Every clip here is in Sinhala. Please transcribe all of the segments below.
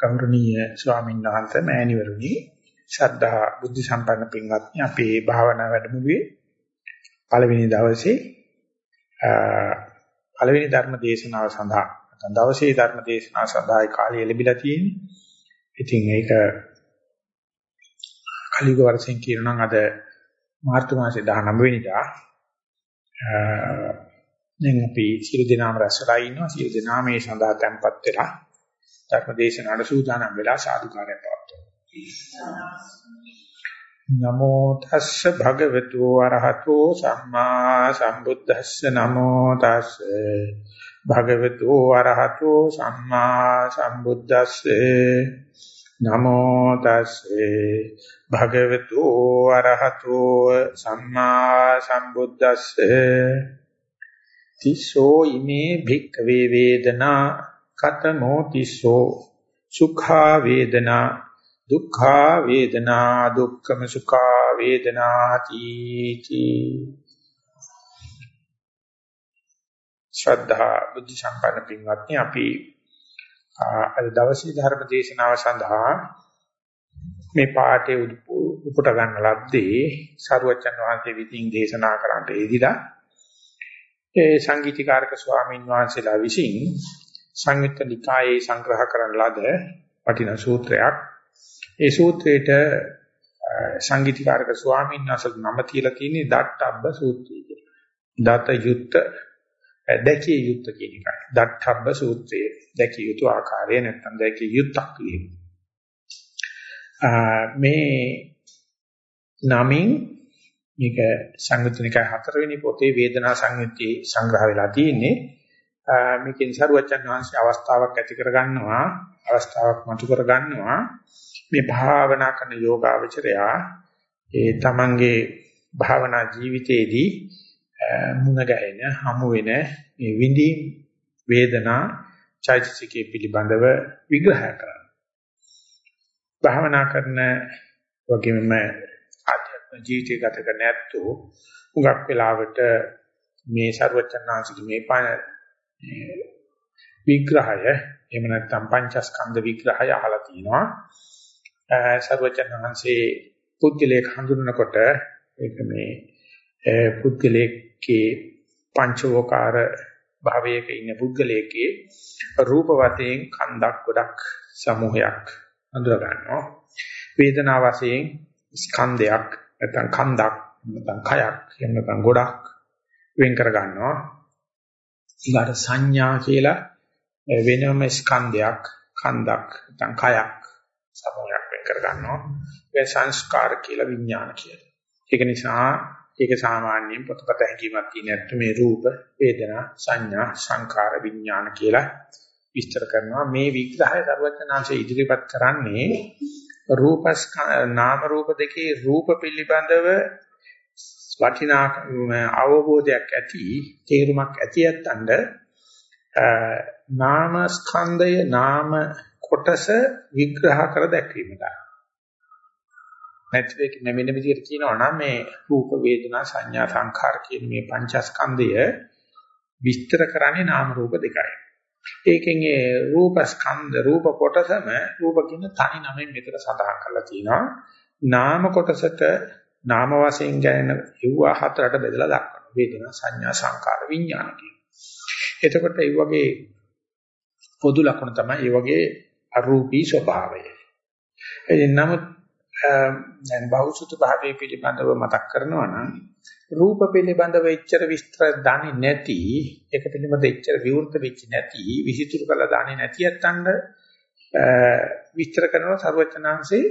ගෞරවනීය ස්වාමීන් වහන්සේ මෑණිවරුනි ශ්‍රද්ධා බුද්ධ සම්පන්න පින්වත්නි අපේ භාවනා වැඩමුළුවේ පළවෙනි දවසේ පළවෙනි ධර්ම දේශනාව සඳහා නැත්නම් දවසේ ධර්ම දේශනාව සඳහායි කාලය ලැබිලා තියෙන්නේ. ඉතින් ඒක කලිග වර්ෂෙන් කියනවා නම් අද මාර්තු මාසේ 19 වෙනිදා දැන් අපි සියලු දෙනාම රැස්වලා ඉන්නවා සියලු දෙනා මේ සඳහා tempත් වෙලා ධර්ම දේශනාවට සූදානම් වෙලා සාදුකාරය පවත්වනවා නමෝ තස්ස භගවතු වරහතෝ සම්මා සම්බුද්දස්ස. නමෝ තස්ස භගවතු වරහතෝ සම්මා සම්බුද්දස්සේ. නමෝ තස්සේ භගවතු අරහතෝ සම්මා සම්බුද්දස්සේ. තිසෝ ඉමේ භික්ඛවේ වේදනා කතමෝ තිසෝ සුඛා වේදනා දුක්ඛා වේදනා දුක්ඛම සුඛා වේදනාති තී ශ්‍රද්ධා බුද්ධ සම්පන්න පින්වත්නි අපි අද දවසේ ධර්ම දේශනාව සඳහා මේ පාඩේ උපුට ගන්න ලද්දේ සරුවචන් වහන්සේ විසින් දේශනා කරන්නට එදිලා ඒ සංගීතීකාරක ස්වාමීන් වහන්සේලා විසින් සංයුත්ත නිකායේ සංග්‍රහ කරන ලද වටිනා සූත්‍රයක් ඒ සූත්‍රයට සංගීතීකාරක ස්වාමීන් වහන්සේ නම තියලා තියෙන්නේ දට්ඨබ්බ සූත්‍රය කියලා. දත යුත්ත දැකිය යුත්ත කියන එකයි. දට්ඨබ්බ සූත්‍රයේ දැකිය යුතු ආකාරය නැත්නම් දැකිය යුත්තක් මේ නමින් මේක සංයුත්නිකය හතරවෙනි පොතේ වේදනා සංයුත්තේ සංග්‍රහ වෙලා තියෙන්නේ. මේකෙන් සරුවචන් වහන්සේ අවස්ථාවක් ඇති කර ගන්නවා අවස්ථාවක් මතු කර ගන්නවා මේ භාවනා කරන යෝගාවචරයා ඒ තමන්ගේ භාවනා ජීවිතයේදී මුණ ගැහෙන හමු වෙන මේ විඳීම් වේදනා චෛතසිකයේ පිළිබඳව විග්‍රහ කරනවා. භාවනා කරන වගේම ආධ්‍යාත්ම ජීවිතය ගත කරන ඇත්තෝ උගක් වෙලාවට මේ ਸਰවචන්නාංශික මේ පණ විග්‍රහය එහෙම නැත්නම් පංචස්කන්ධ විග්‍රහය අහලා තිනවා. ਸਰවචන්නාංශේ පුද්ගලයෙක් හඳුනනකොට ඒක මේ පුද්ගලයේ පංචවෝකාර භාවයක ඉන්න පුද්ගලයේ රූප වශයෙන් කන්දක් ගොඩක් සමූහයක් අඳුර ගන්නවා වේදනා වශයෙන් ස්කන්ධයක් නැත්නම් කන්දක් නැත්නම් කයක් එහෙම නැත්නම් ගොඩක් වෙන් කර ගන්නවා ඊගාට සංඥා කියලා වෙනම ස්කන්ධයක් කන්දක් නැත්නම් කයක් සමූහයක් වෙන් කර ගන්නවා ඒ සංස්කාර කියලා විඥාන කියලා ඒක නිසා ඒක සාමාන්‍යයෙන් පොතපත හැඟීමක් තියෙන ඇත්ත මේ රූප, වේදනා, සංඥා, සංකාර, විඥාන කියලා විස්තර කරනවා. මේ විග්‍රහය සර්වඥාන්සේ ඉදිරිපත් කරන්නේ රූපස් නාම රූප දෙකේ රූප පිළිබඳව වටිනා අවබෝධයක් ඇති, තේරුමක් ඇති යත්තඳ නාම ස්කන්ධය නාම කොටස විග්‍රහ කර දැක්වීමට. නැත්නම් ඒක වෙන විදිහට කියනවා නම් මේ රූප වේදනා සංඥා සංඛාර කියන මේ පංචස්කන්ධය විස්තර කරන්නේ නාම රූප දෙකයි. ඒකෙන් ඒ රූප ස්කන්ධ රූප කොටසම රූප කියන තනි නමෙන් මෙතන සඳහන් කරලා තියෙනවා. නාම කොටසට නාම වශයෙන් ගැන යුවා හතරට බෙදලා දක්වනවා. වේදනා සංඥා සංකාර විඥාන කියන. එතකොට ඒ වගේ පොදු ලක්ෂණ තමයි ඒ වගේ අරූපී ස්වභාවය. එදින නමුත් දැන් බෞසුත භාවයේ පිළිබඳව මතක් කරනවා නම් රූප පිළිබඳව එච්චර විස්තර දන්නේ නැති ඒක පිළිබඳව එච්චර විවෘත වෙච්ච නැති විසිතුරු කළා දන්නේ නැති යත්තන්ද විස්තර කරනවා ਸਰවචනාංශේ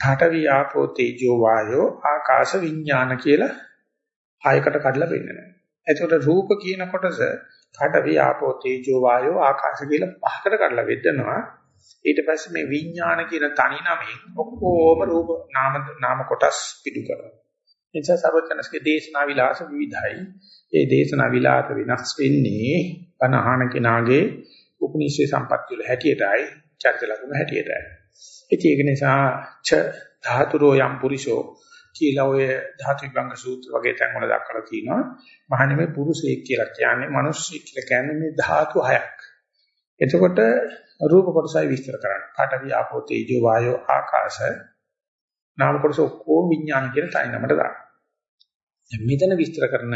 ඨාඨවි ආපෝ තේජෝ වායෝ ආකාශ විඥාන කියලා ආයකට කඩලා පෙන්නනවා. එතකොට රූප කියන කොටස ඨාඨවි ආපෝ තේජෝ වායෝ ආකාශ කියලා පහකට කඩලා බෙදනවා. ඊට පස්සේ මේ විඥාන කියන තනි නමෙන් ඔක්කොම රූප නාම නාම කොටස් පිටු කරනවා. එනිසා සර්වඥස්ගේ දේශනා විලාස විවිධයි. ඒ දේශනා විලාස වෙනස් වෙන්නේ අනහන කෙනාගේ උපනිෂේ සම්පත්‍ය වල හැටියටයි චර්ච ලකුණු හැටියටයි. ඒක නිසා ච ධාතුරෝ යම් පුරිෂෝ කියලා ඔය ධාතු විභංග සූත්‍ර වගේ තැන් වල දක්වලා තියෙනවා. මහණෙනි පුරුෂයෙක් කියලා කියන්නේ මිනිස්සෙක් කියලා කියන්නේ මේ ධාතු හයක්. එතකොට රූප කොටසයි විස්තර කරන්නේ. පඨවි ආපෝ තේජෝ වායෝ ආකාශ නාම කොටස ඔක්කොම විඥාන කියන තනි නමට දානවා. දැන් මෙතන විස්තර කරන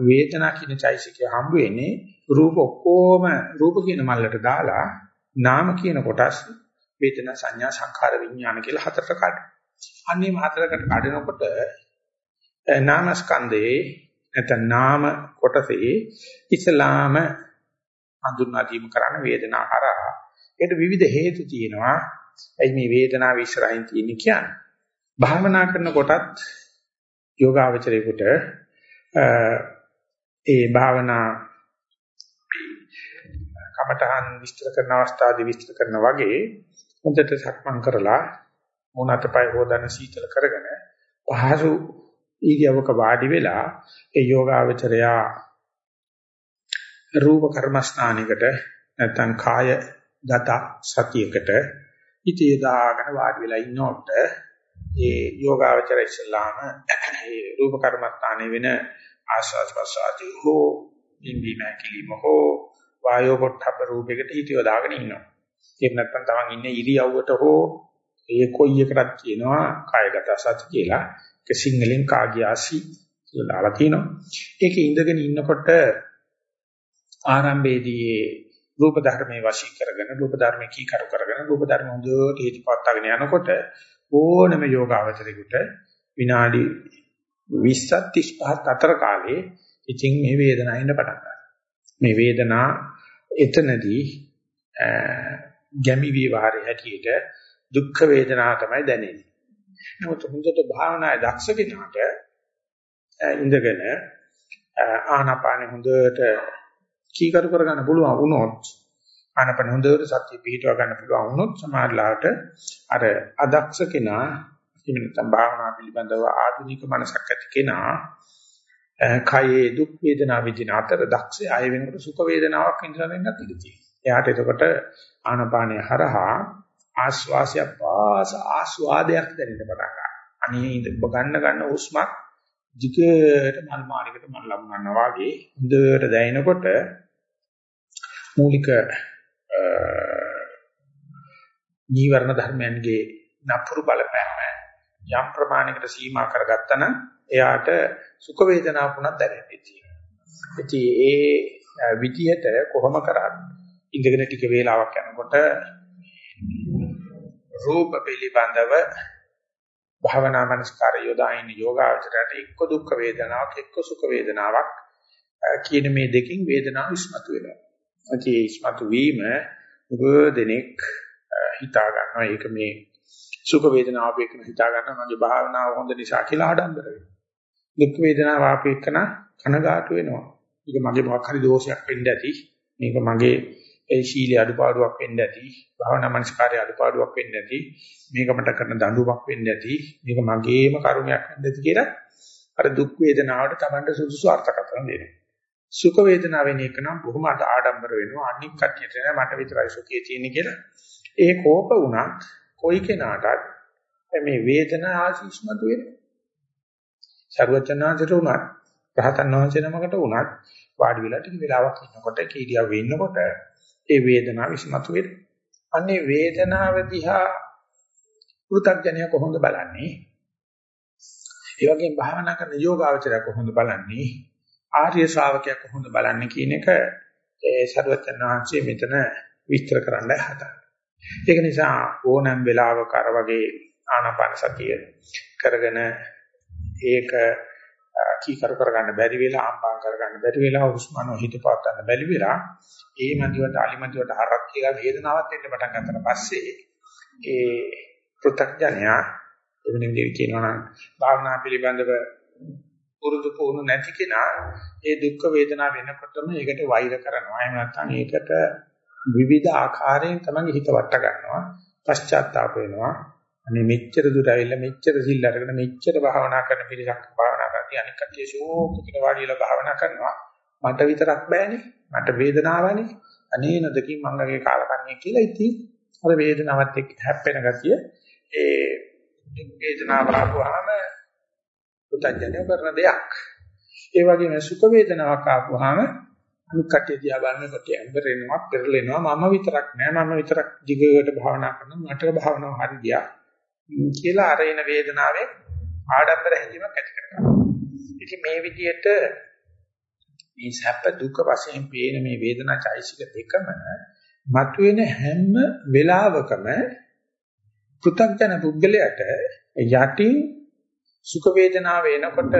වේදනා කියන චෛසිකය හම්බ වෙන්නේ රූප ඔක්කොම රූප කියන මල්ලට දාලා නාම කියන කොටස් වේදනා සංඥා සංඛාර විඥාන කියලා හතරට කඩනවා. අන්නේම හතරකට කඩනකොට නාමස්කන්ධයේ නැත්නම් නාම කොටසේ ඉස්ලාම හඳුන්වා දීම කරන වේදනා හරහා ඒකට විවිධ හේතු තියෙනවා. එයි මේ වේදනාව ඉස්සරහින් තියෙන්නේ කියන්නේ. භාවනා කරන කොටත් යෝගාවචරයේකට ඒ භාවනා කමඨහන් විස්තර කරන අවස්ථාවේ විස්තර කරන වගේ හොඳට සක්මන් කරලා මොනකට පය හොදන සීතල කරගෙන පහසු ඊගවක වාඩි වෙලා ඒ යෝගාවචරයා රූප කර්මස්ථානයකට නැත්නම් කාය ගත සතියකට ඉතිය දාගෙන වාඩි වෙලා ඉන්නකොට ඒ යෝගාවචර ඉස්ලාම ඒ රූප කර්මස්ථානයේ වෙන ආස්වාද ප්‍රසආදී හෝ ඉන්දි නැකිලිම හෝ වායෝ පොට්ටබ්බ රූපයකට හිතිය දාගෙන ඉන්නවා. ඒක නැත්නම් තමන් ඉන්නේ ඉරියව්වට හෝ ඒ කොයි එකටත් කියනවා කායගත සති කියලා. ඒක සිංහලෙන් කාගියාසි කියලා දාලා තිනවා. ඒක ඉඳගෙන ඉන්නකොට ආරම්භයේදී රූප ධර්මයේ වශී කරගෙන රූප ධර්මයේ කීකරු කරගෙන රූප ධර්ම හොඳට හේතුපත්වාගෙන යනකොට ඕනම යෝගාවචරයකට විනාඩි 20ත් 35ත් අතර කාලේ ඉතින් මේ වේදනාව එන්න පටන් ගන්නවා. මේ වේදනා එතනදී ගැමි විවරේ හැටියට දුක්ඛ වේදනාව තමයි දැනෙන්නේ. නමුත් හොඳට භාවනායේ දක්ෂ කෙනාට ඉඳගෙන ආනාපානෙ හොඳට කීකරු කරගන්න පුළුවන් වුණොත් ආනපන හොඳට සතිය පිහිටව ගන්න පුළුවන් වුණොත් සමාධිලාට අර අදක්ෂ කෙනා එහෙම නැත්නම් භාවනා පිළිබඳව ආධුනික මනසක් ඇති කෙනා කයේ දුක් වේදනා විඳින අතර දක්ෂය ආය වෙනකොට සුඛ වේදනාවක් විඳින වෙන්නත් ඉඩ තියෙනවා. එයාට එතකොට ආනපානය හරහා ආස්වාසය පාස ආස්වාදයක් දැනෙන්න පටන් ගන්නවා. අනේ ඔබ ගන්න ගන්න හුස්මක් දිගට මල් මානිකට මල් ලබනවා වගේ හොඳට දැනෙනකොට මූලික නීවරණ ධර්මයන්ගේ නපුරු බලපෑම යම් ප්‍රමාණයකට සීමා කරගත්තා නම් එයාට සුඛ වේදනාවක් උනත් දැනෙන්නේ තියෙනවා. ඉතින් ඒ විදිහට කොහොම කරත් ඉඳගෙන ටික වේලාවක් යනකොට රූප පිළිබඳව භාවනා මනස්කාර යොදායින යෝගාචරයට එක්ක දුක් වේදනාවක් එක්ක සුඛ වේදනාවක් කියන මේ දෙකෙන් වේදනාව ඉස්මතු වෙනවා. ඒ ඉස්මතු වීම උගදෙනෙක් හිතා ගන්නවා ඒක මේ සුඛ වේදනාව අපේකන හිතා ගන්නවා මගේ භාවනාව හොඳ නිසා කියලා ආඩම්බර වෙනවා. දුක් වේදනාව අපේකන කනගාටු වෙනවා. ඒක මගේ මොකක් හරි දෝෂයක් වෙන්න ඇති. මේක මගේ ඒ ශීලයේ අඩුපාඩුවක් වෙන්න ඇති භාවනා මනස්කාරයේ අඩුපාඩුවක් වෙන්න ඇති මේක මට කරන දඬුවමක් වෙන්න ඇති මේක මගේම කර්මයක් වෙන්න ඇති කියලා අර දුක් වේදනාවට Tamanට සුදුසු අර්ථකථන දෙනවා. සුඛ වේදනාව වෙන එක නම් බොහොම ආඩම්බර වෙනවා අනික් කටියට නෑ මට විතරයි සුඛය තියෙන්නේ කියලා. ඒ කෝප වුණත් කොයි කෙනාටත් මේ වේදනාව ආශිෂ්මතු වෙනවා. සර්වචනාංශයට උනත් රහතන් වහන්සේ නමකට උනත් වාඩි වෙලා ටික වෙලාවක් ඉන්නකොට කීඩියා වෙන්නකොට ඒ වේදනාව විසමතු වෙනවා. අන්නේ වේදනාව දිහා පෘථග්ජනය කොහොමද බලන්නේ? ඒ වගේම භාවනා කරන යෝගාවචරය කොහොමද බලන්නේ? ආර්ය ශ්‍රාවකයා කොහොමද බලන්නේ කියන එක ඒ සරුවචන වහන්සේ මෙතන විස්තර කරන්න හදා. ඒක නිසා ඕනෑම වෙලාවක අර වගේ ආනාපාන සතිය කරගෙන ඒක කීකරු කරගන්න බැරි වෙලා අම්බාම් කරගන්න බැරි වෙලා හුස්මන හිත පාත් ගන්න බැරි වෙලා ඒ මන්දිවට අලිමන්දිවට හරක් කියලා වේදනාවක් එන්න පටන් ගන්නතර පස්සේ ඒ පෘථග්ජනයා එවන විදිහට කියනවා නම් භාවනා පිළිබඳව පුරුදු පුහුණු නැති කෙනා ඒ දුක් වේදනා වෙනකොටම ඒකට වෛර කරනවා. එහෙම නැත්නම් ඒකට විවිධ ආකාරයෙන් තමයි හිත වට ගන්නවා පශ්චාත්තාප වෙනවා. අනේ මෙච්චර දුර ඇවිල්ලා මෙච්චර සිල් අරගෙන මෙච්චර භාවනා කරන පිළිසක් භාවනා කරති අනික කටිය ෂෝක්කට වාඩිලා භාවනා කරනවා. මට විතරක් බෑනේ. මට වේදනාවනේ. අනේ නදකින් මංගගේ කාලකන්ණිය කියලා ඉතින් අර වේදනාවත් එක්ක හැප්පෙන ගතිය. ඒ වේදනාව ආපුවාම පුතඥය කරන දෙයක්. ඒ වගේම සුඛ වේදනාවක් ආපුවාම අනිත් කට්ටිය දිහා බලනකොට ඇඹරෙනවා පෙරලෙනවා මම විතරක් නෑ. මම විතරක් දිගට භාවනා කරනවා. මට භාවනාව හරි ගියා. කියලා අර එන වේදනාවේ ආඩම්බර හැඟීමක් ඇති කරගන්නවා. ඉතින් මේ විදිහට මේ සැප දුක වශයෙන් පේන මේ වේදනා චෛසික දෙකම මතුවෙන හැම වෙලාවකම පෘථග්ජන පුද්ගලයාට යටින් සුඛ වේදනාව එනකොට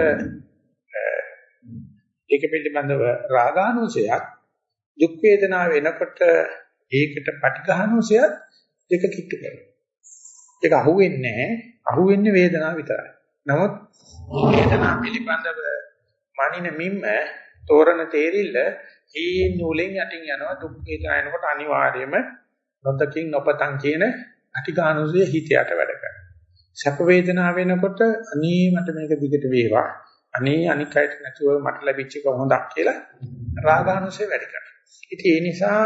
ඒක පිළිබඳව රාගානුසයක් දුක් වේදනාව එනකොට ඒකට පටිඝානුසයක් දෙක කිට්ටු කරනවා. ඒක අහුවෙන්නේ නැහැ. අහුවෙන්නේ වේදනාව විතරයි. නමුත් වේදනාව පිළිබඳව මනින මිම්ම තෝරන තේරිල්ල හීන් නූලෙන් යටින් යනවා දුක් වේදනා එනකොට අනිවාර්යයෙන්ම නොදකින් නොපතන් කියන අටිගානුසය හිතයට වැඩ කරනවා. සැප වේදනාව වෙනකොට අනේ මට මේක දිගට වේවා. අනේ අනික් අයට නැතුව මට ලැබිච්ච එක හොඳක් කියලා රාගානුසය වැඩි කරනවා. ඉතින් ඒ නිසා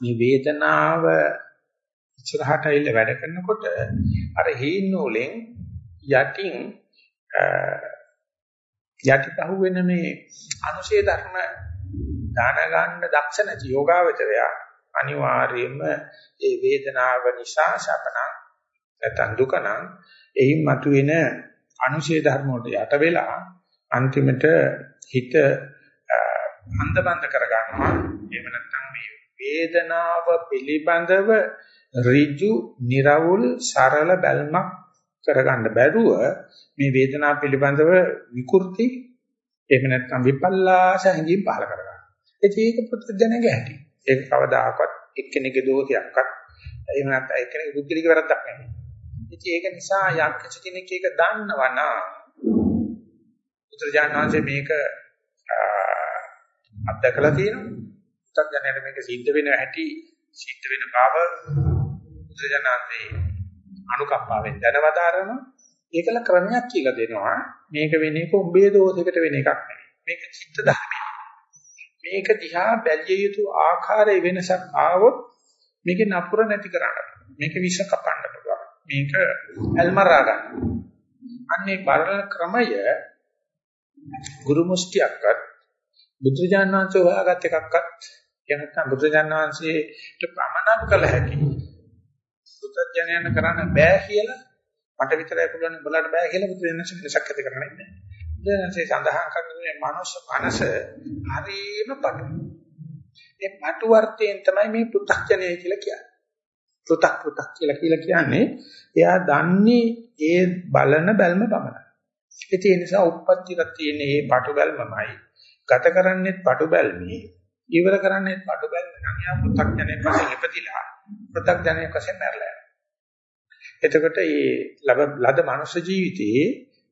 මේ වේදනාව ඉස්සරහට ඇවිල්ලා වැඩ කරනකොට අර හීන් නූලෙන් යටින් යටිපහුවෙන මේ අනුශේ ධර්ම දාන ගන්න දක්ෂ නැති යෝගාවචරය අනිවාර්යයෙන්ම ඒ වේදනාව නිසා සපනං නැත්නම් දුකනම් එයින් මතුවෙන අනුශේ ධර්ම වලට යට වෙලා අන්තිමට හිත අන්ධබන්ද කරගන්නවා. එහෙම නැත්නම් මේ වේදනාව පිළිබඳව ඍජු, निराවුල්, සරල බැල්මක් කරගන්න බැරුව මේ වේදනාව පිළිබඳව විකෘති එහෙම නැත්නම් විපල්ලාස හැඟීම් පහල කරගන්නවා. ඒක පුත්‍රජනගේ හැටි. ඒක කවදාකවත් එක්කෙනෙකුගේ දෝෂයක්වත් එහෙම නැත්නම් එක්කෙනෙකුගේ බුද්ධිලික වැරද්දක් නෙමෙයි. ඉතින් ඒක නිසා යම් කිසි කෙනෙක් ඒක දන්නවා නම් පුත්‍රජානනාංශේ මේක අත්දකලා තියෙනවා. පුත්‍රජනයට මේක සිද්ධ වෙන හැටි සිද්ධ වෙන බව පුත්‍රජනන්සේ අනුකම්පාවෙන් දැනවදාරන ඒකල ක්‍රමයක් කියලා දෙනවා. මේක වෙන්නේ කොඹේ දෝෂයකට වෙන එකක් නෙවෙයි. මේක චිත්ත ධර්මයක්. මේක දිහා බැලිය යුතු ආකාරය වෙනසක් ආවොත් මේක නපුර නැති කරන්න. මේක විෂ කපන්න පුළුවන්. මේක ඇල්මරා ගන්න. අන්නේ බලන ක්‍රමය ගුරු මුස්තියක්වත් බුදුරජාණන් වහන්සේ හොයාගත් එකක්වත් එහෙම නැත්නම් බුදුරජාණන් වහන්සේට ප්‍රමනාප කළ හැකි. බුදුජනයන් කරන්න බෑ කියලා මට විතරයි පුළුවන් උඹලට බෑ කියලා බුදුරජාණන් වහන්සේ වෙනසක් ඇති කරන්නේ නැහැ. බුදුරජාණන්සේ සඳහන් කරන මේ මනුෂ්‍ය මනස හරීම පටු. ඒ පටු වර්තයෙන් තමයි මේ පෘථග්ජනය කියලා කියන්නේ. පෘථක් පෘථක් කියලා කියලා කියන්නේ එයා දන්නේ ඒ බලන බැල්ම පමණයි. ඒ නිසා උප්පත්තියක් තියෙන මේ පටු බැල්මමයි. ගත කරන්නේ පටු බැල්මේ. ඉවර කරන්නේ පටු බැල්ම නම් යා පෘථග්ජනයේ පස්සේ ඉපදිලා පෘථග්ජනයේ පස්සේ මැරලා එතකොට මේ ලද මනුෂ්‍ය ජීවිතයේ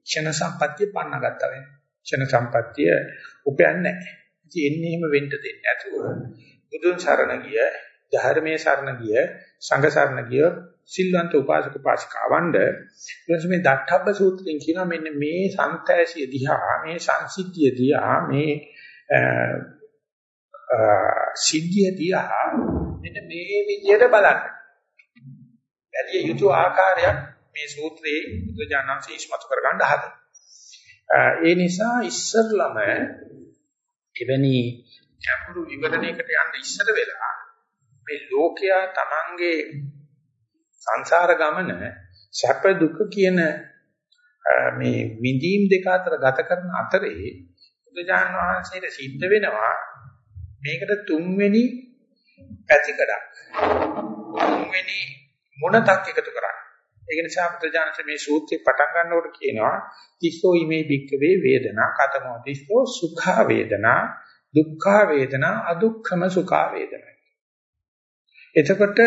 ක්ෂණ සම්පත්තිය පන්න ගත්තා වෙනවා. ක්ෂණ සම්පත්තිය උපයන්නේ නැහැ. ඉතින් එන්නේ එහෙම වෙන්න දෙන්නේ නැතුව බුදුන් සරණ ගිය, ධර්මයේ සරණ ගිය, සංඝ සරණ ගිය සිල්වන්ත උපාසක උපාසිකාවන්ද ඊට මේ දක්ඛබ්බ සූත්‍රයෙන් කියනවා මෙන්න මේ සංතෑසිය දිහා, මේ සංසිද්ධිය දිහා, මේ සිද්ධිය දිහා මෙන්න මේ විදිහට බලන්න. බැලිය යුතු ආකාරයක් මේ සූත්‍රයේ බුදුජානන්සේ ඉස්මතු කරගන්න හදනවා. ඒ නිසා ඉස්සරළම එවැනි ගැඹුරු විවරණයකට යන්න ඉස්සර වෙලා මේ ලෝකයා Tamange සංසාර ගමන සැප දුක කියන මේ විඳීම් දෙක අතර ගත කරන අතරේ බුදුජාන විශ්වයට සිද්ධ වෙනවා මේකට තුන්වෙනි පැතිකඩක් තුන්වෙනි මොනක් එකතු කරන්නේ. ඒක නිසා පුත්‍රජානක මේ සූත්‍රේ පටන් ගන්නකොට කියනවා තිස්සෝ ීමේ භික්කවේ වේදනා කතමෝ තිස්සෝ සුඛා වේදනා දුක්ඛා වේදනා අදුක්ඛම සුඛා වේදනා. එතකොට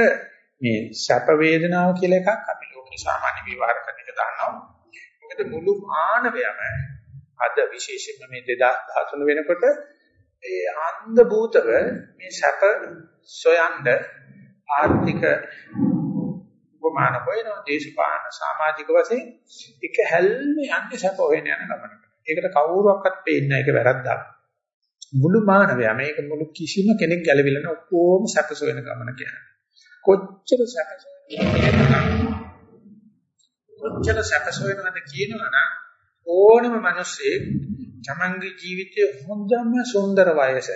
මේ සැප වේදනාව කියලා එකක් අපි ලෝකේ සාමාන්‍ය විවහාර කරන එක දන්නවා. මොකද මුළු මානවයම අද විශේෂයෙන්ම මේ 2013 වෙනකොට ඒ අන්ධ භූතව මේ සැප සොයන්න ආර්ථික උපමාන හොයනවා දේශපාලන සමාජික වශයෙන් එක හැල්ම යන්නේ සැප හොයන යන ගමනකට. ඒකට කවුරුවක්වත් පේන්නේ නැහැ ඒක වැරද්දක්. මුළු මානවයා මේක මුළු කිසිම කෙනෙක් ගැලවිලා නැහැ ඔක්කොම සැපස වෙන ගමන කියන්නේ. කොච්චර සැපස කොච්චර සැපස වෙනවද කියනවනම් ඕනම මිනිස්සෙක් තමන්ගේ ජීවිතයේ හොඳම සුන්දර වයස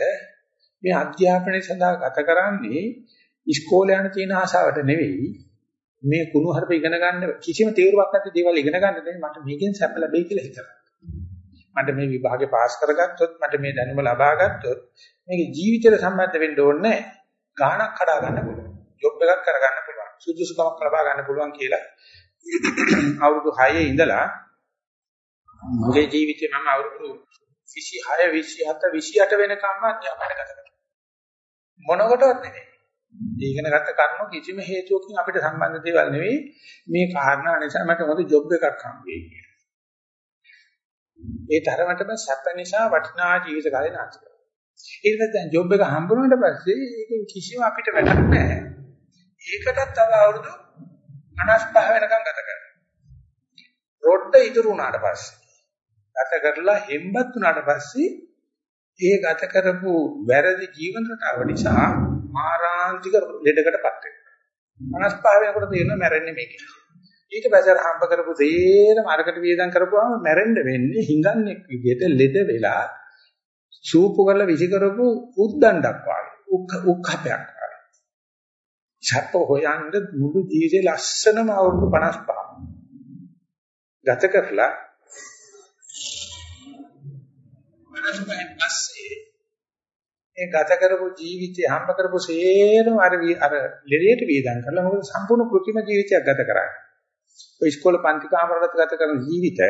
මේ අධ්‍යාපනය සඳහා ගත කරන්නේ ඉස්කෝලේ යන තියෙන ආසාවට නෙවෙයි මේ කුණු හarp ඉගෙන ගන්න කිසිම තීරුවක් නැති දේවල් ඉගෙන ගන්න නෙවෙයි මට මේකෙන් සැප ලැබෙයි කියලා හිතනවා. මට මේ විභාගේ පාස් කරගත්තොත් මට මේ දැනුම ලබා ගත්තොත් මේක ජීවිතේට සම්බන්ධ වෙන්න ඕනේ ගාණක් කඩා ගන්න පුළුවන්. ජොබ් එකක් කරගන්න පුළුවන්. සුදුසුකමක් ලබා ගන්න පුළුවන් කියලා අවුරුදු 6 ඉඳලා මගේ ජීවිතේ මම අවුරුදු 26 27 28 වෙනකම්ම අධ්‍යාපනය ගත කරා. මොනකටවත් නෙවෙයි. ඉගෙන ගත්ත කරුණු කිසිම හේතුවකින් අපිට සම්බන්ධ දේවල් නෙවෙයි මේ කාරණා නිසා මට හොඳ ජොබ් එකක් හම්බෙයි කියලා. ඒ තරමටම සැප නිසා වටිනා ජීවිත කාලේ නාස්ති කරනවා. ඊට පස්සේ දැන් ජොබ් එක හම්බුනාට පස්සේ ඒකෙන් කිසිම අපිට වැඩක් නැහැ. ඒකටත් තව අවුරුදු 55 වෙනකම් ගත කරනවා. රොඩ්ඩ ඉතුරු වුණාට පස්සේ ගත කරලා හෙම්බත් වුණාට පස්සේ ඒ ගත කරපු වැරදි ජීවන රටාව නිසා මාරාන්තික ලෙඩකටපත් වෙනවා. 55 වෙනකොට තේරෙනවා මැරෙන්නේ මේක. ඊට පස්සේ හම්බ කරපු දේරම අරකට වියදම් කරපුවාම මැරෙන්න වෙන්නේ හිඟන්නේ විදිහට ලෙඩ වෙලා සූපු කරලා විසි කරපු උද්දණ්ඩක් වගේ උක්කපයක් වගේ. සැප හොයන්න මුළු ජීවිතේ ලස්සනම අවුරුදු 55 ගත කරලා 55න් පස්සේ මේ ගත කරපු ජීවිතය හම්බ කරපු සේරම අර අර ලෙඩේට වේදන් කරලා මොකද සම්පූර්ණ કૃත්‍රිම ජීවිතයක් ගත කරන්නේ. ඔය ඉස්කෝල පන්ති කාමරවල ගත කරන ජීවිත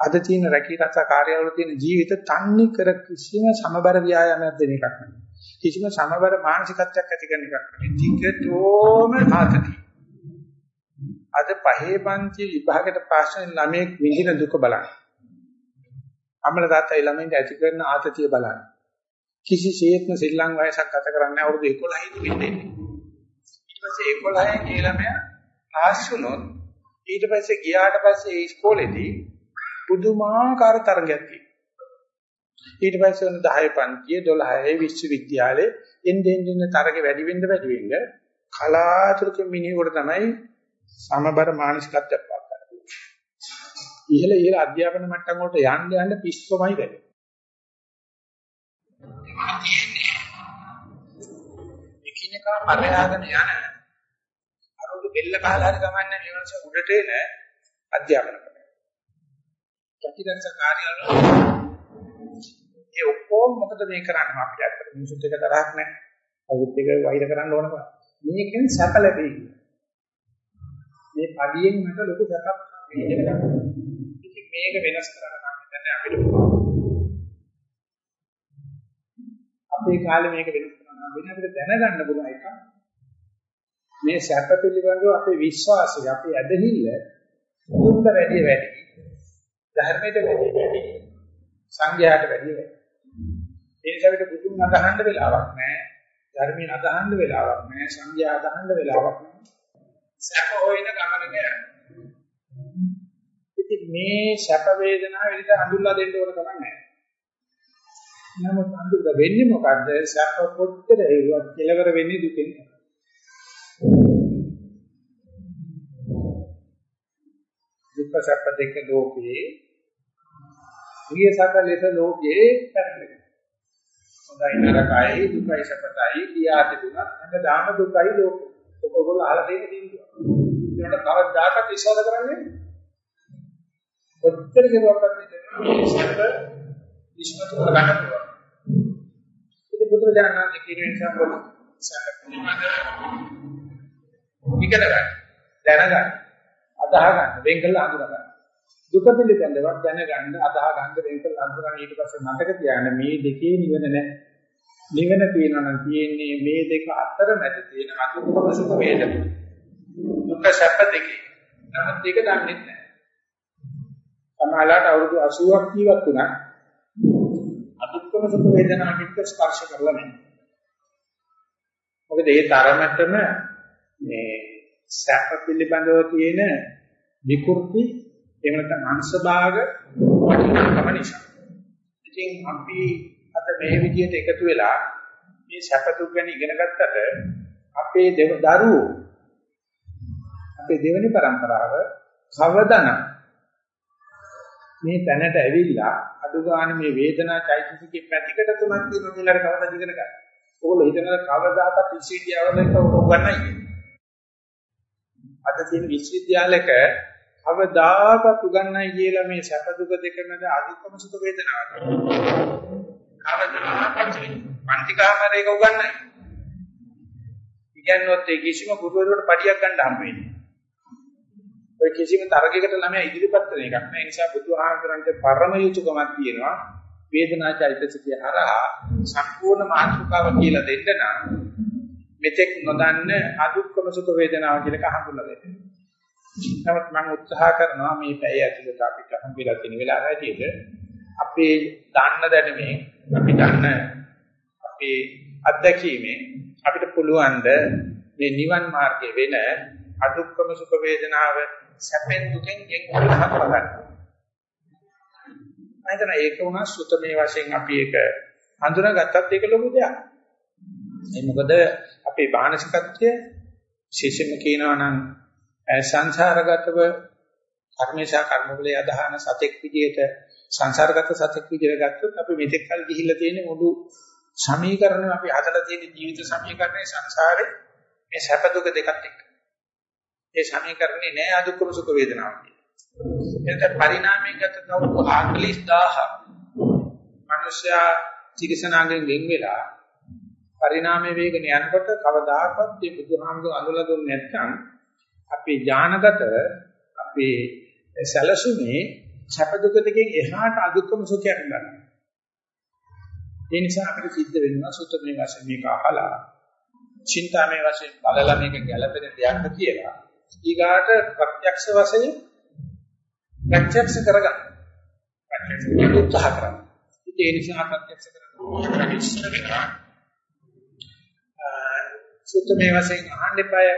අද තියෙන රැකී රක්ෂා කාර්යාලවල තියෙන ජීවිත තන්නේ කර කිසිම සමබර ව්‍යායාමයක් දෙන එකක් නෙවෙයි. කිසිම සමබර මානසිකත්වයක් ඇති කරන එකක් නෙවෙයි. ටිකටෝම ආතති. අද පහේ පන්ති විභාගයට පාස් වෙන ළමයෙක් විඳින දුක බලන්න. අම්මලා තාත්තයි ළමයින්ට ඇති කරන ආතතිය බලන්න. කිසිසේත්ම ශ්‍රී ලං වයසක් ගත කරන්නේ අවුරුදු 11 යි වෙන්නේ. ඊට පස්සේ 11 ගේ ළමයා පාස් වුණොත් ඊට පස්සේ ගියාට පස්සේ ඒ ඉස්කෝලේදී පුදුමාකාර තරගයක් තියෙනවා. ඊට පස්සේ 10 පන්තියේ 12 විශ්වවිද්‍යාලේ එන්නේ එන්නේ තරගෙ වැඩි වෙන්න වැඩි වෙන්න කලාතුරකින් මිනිහෙකුට තමයි සමබර මානසිකත්වයක් පාත් කරන්නේ. ඉහළ ඉහළ අධ්‍යාපන මට්ටම් වලට යන්න යන්න පිස්සොමයි වැඩි. එකිනෙකා පරයාගෙන යන අරුදු බෙල්ල කහලා හරි ගමන්නේ මේ වගේ උඩට එන අධ්‍යාපන ක්‍රමය. ප්‍රතිදර්ශ කාර්යාලවල ඒ ඔක්කොම මොකද මේ කරන්නේ අපිට අතට මිනිසුත් එක තරහක් නැහැ. අවුත් එක වෛර කරන්න ඕන බෑ. මේකෙන් සැප ලැබෙයි. මේ පඩියෙන් මට ලොකු සැපක් ඉගෙන ගන්න. ඉතින් මේක වෙනස් කරන්න මම හිතන්නේ අපිට අපේ කාලේ මේක වෙනස් කරන්න වෙන අපිට දැනගන්න පුළුවන් එකක්. මේ සැප පිළිබඳව අපේ විශ්වාසය, අපේ ඇදහිල්ල දුන්න වැඩි වැඩි. ධර්මයට වැඩි වැඩි. සංඝයාට වැඩි වැඩි. ඒ නිසා අපිට බුදුන් අදහන්න වෙලාවක් නැහැ. ධර්මයෙන් අදහන්න වෙලාවක් නැහැ. සංඝයා අදහන්න වෙලාවක් නැහැ. සැප හොයන ගමනක ඉතින් මේ සැප වේදනාව විදිහට හඳුල්ලා දෙන්න ඕන කමක් නැහැ. නමුත් හඳුල්ලා වෙන්නේ මොකද්ද? සැප කොච්චර හේවත් කෙලවර වෙන්නේ දුකෙන්. දුක සැප දෙක ලෝකේ ප්‍රිය සැප ලෙස ලෝකේ පැටලෙනවා. හොඳයි නරකයි දුකයි සැපයි කියා තිබුණා හැමදාම දුකයි ලෝකේ. ඔයගොල්ලෝ අහලා තියෙන තීන්දුව. ඒකට කවදාකවත් විශ්වාස කරන්නේ ඔච්චර කෙරුවක්වත් හිතෙනවා සැප විශ්මතු කරගන්න පුළුවන්. ඉතින් බුදුරජාණන් වහන්සේ කියන නිසා පොදු සැප පිළිබඳ ඉගෙන ගන්න, දැනගන්න, අදාහ ගන්න, වෙන් කරලා අඳුර ගන්න. දුක පිළිබඳව දැනගන්න, අදාහ ගන්න, වෙන් කරලා අඳුර ගන්න ඊට පස්සේ මතක තියාගන්න මේ දෙකේ නිවන නැහැ. නිවන තියෙනවා නම් තියෙන්නේ මේ දෙක අතර මැද තියෙන අදුක්කම සුඛ වේදන. දුක සැප දෙකේ. නමුත් ඒක දන්නේ නැහැ. සමහරවිට අවුරුදු 80ක් ජීවත් වුණා. අදුක්කම සුඛ වේදනා පිට ස්පර්ශ කරලා නැහැ. මොකද ඒ තරමටම මේ සැප පිළිබඳව තියෙන විකෘති එහෙම නැත්නම් අංශභාග වටිනාකම නිසා. ඉතින් අපි අද මේ විදිහට එකතු වෙලා මේ සැප දුක් ගැන ඉගෙන ගත්තට අපේ දරුවෝ අපේ දෙවෙනි પરම්පරාව කවදානම් මේ තැනට ඇවිල්ලා අඩු ගන්න මේ වේදනා චෛතසිකේ පැතිකඩ තුනක් තියෙනවා කියලා කවදාද ඉගෙන ගන්න. ඕගොල්ලෝ හිතනවා කවදාකවත් විශ්වවිද්‍යාලයක උගන්වන්නේ කියලා. අද තියෙන විශ්වවිද්‍යාලයක කවදාකවත් උගන්වන්නේ කියලා මේ සැප දුක දෙක මැද අදුක්කම සුඛ වේදනාවක්. කවදාකවත් පන්තිකාමරයක උගන්වන්නේ. ඉගෙනුවත් ඒ කිසිම ගුරුවරයෙකුට පඩියක් ගන්න හම්බ වෙන්නේ. ඔය කිසිම තරගයකට ළමයා ඉදිරිපත් කරන එකක් නෑ. ඒ නිසා බුදුහාමරන්ට පරම යුතුයකමක් තියෙනවා. වේදනා චෛතසිකය හරහා සම්පූර්ණ මාතෘකාව කියලා දෙන්න නම් මෙතෙක් නොදන්න අදුක්කම සුඛ වේදනාව කියලා එක හඳුන්වලා දෙන්න. නමුත් මම උත්සාහ කරනවා මේ පැය ඇතුළත අපිට හම්බෙලා තියෙන වෙලාව හැටියට අපේ දන්න දැනුමේ අපි දන්න අපේ අත්දැකීමේ අපිට පුළුවන් මේ නිවන් මාර්ගයේ වෙන අදුක්කම සුඛ වේදනාව සැපෙන් දුකෙන් එක්කම හතරගන්න. මම ඒක උනා සුතමේ වශයෙන් අපි ඒක හඳුනාගත්තත් ඒක ලොකු දෙයක්. ඒ මොකද අපේ මානසිකත්වය විශේෂයෙන්ම කියනවා නම් සංසාරගතව කර්මේශා කර්මවලේ අදහන සතෙක් විදියට සංසාරගත සතෙක් විදියට ගත්තොත් අපි මෙතෙක් කල් ගිහිල්ලා තියෙන මුළු සමීකරණ අපි හදලා තියෙන ජීවිත සමීකරණේ සංසාරේ මේ සැප දුක දෙකත් එක්ක. ඒ සමීකරණේ නෑ අදුක්කම සුඛ වේදනාව කියන්නේ. එතන පරිණාමයෙන් ගත තව 40000 මිනිස්යා චිකිසනාගෙන් වෙන් වෙලා පරිණාමයේ වේගන යනකොට කවදාකවත් මේ බුදුහාමුදුර අඳුලා දුන්නේ නැත්නම් අපේ ඥානගත අපේ සැලසුමේ සැප දුක දෙකෙන් එහාට අදුක්කම සුඛයක් ගන්නවා. ඒ නිසා අපිට සිද්ධ වෙනවා සුත්තමේ වශයෙන් මේක අහලා චින්තාමේ වශයෙන් බලලා මේක ගැළපෙන දෙයක්ද කියලා. ඊගාට ප්‍රත්‍යක්ෂ වශයෙන් ප්‍රත්‍යක්ෂ කරගන්න. ප්‍රත්‍යක්ෂ කරන්න උත්සාහ කරන්න. ඒ නිසා ප්‍රත්‍යක්ෂ කරන්න ඉස්සර වෙනවා. සුත්තමේ වශයෙන් අහන්න එපාය.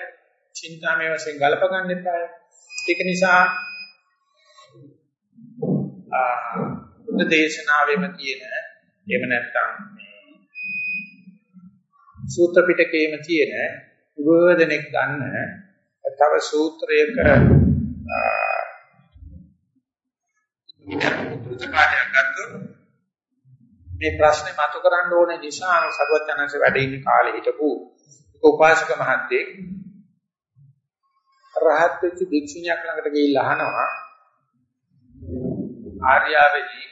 චින්තාමේ වශයෙන් ගලප ගන්න එපාය. ඒක නිසා බුද්ධ දේශනාවෙම තියෙන එහෙම නැත්නම් සූත්‍ර පිටකයේම තියෙන උපදෙනෙක් ගන්න තව සූත්‍රයක මේ ප්‍රශ්නේ මතු කරන්න ඕනේ නිසා සර්වඥාන්ස වැඩ ඉන්න කාලේ හිටපු උපාසක මහත්තයෙක් රහත් වෙච්ච භික්ෂුණියක් ළඟට ගිහිල්ලා අහනවා ආර්යාවේදී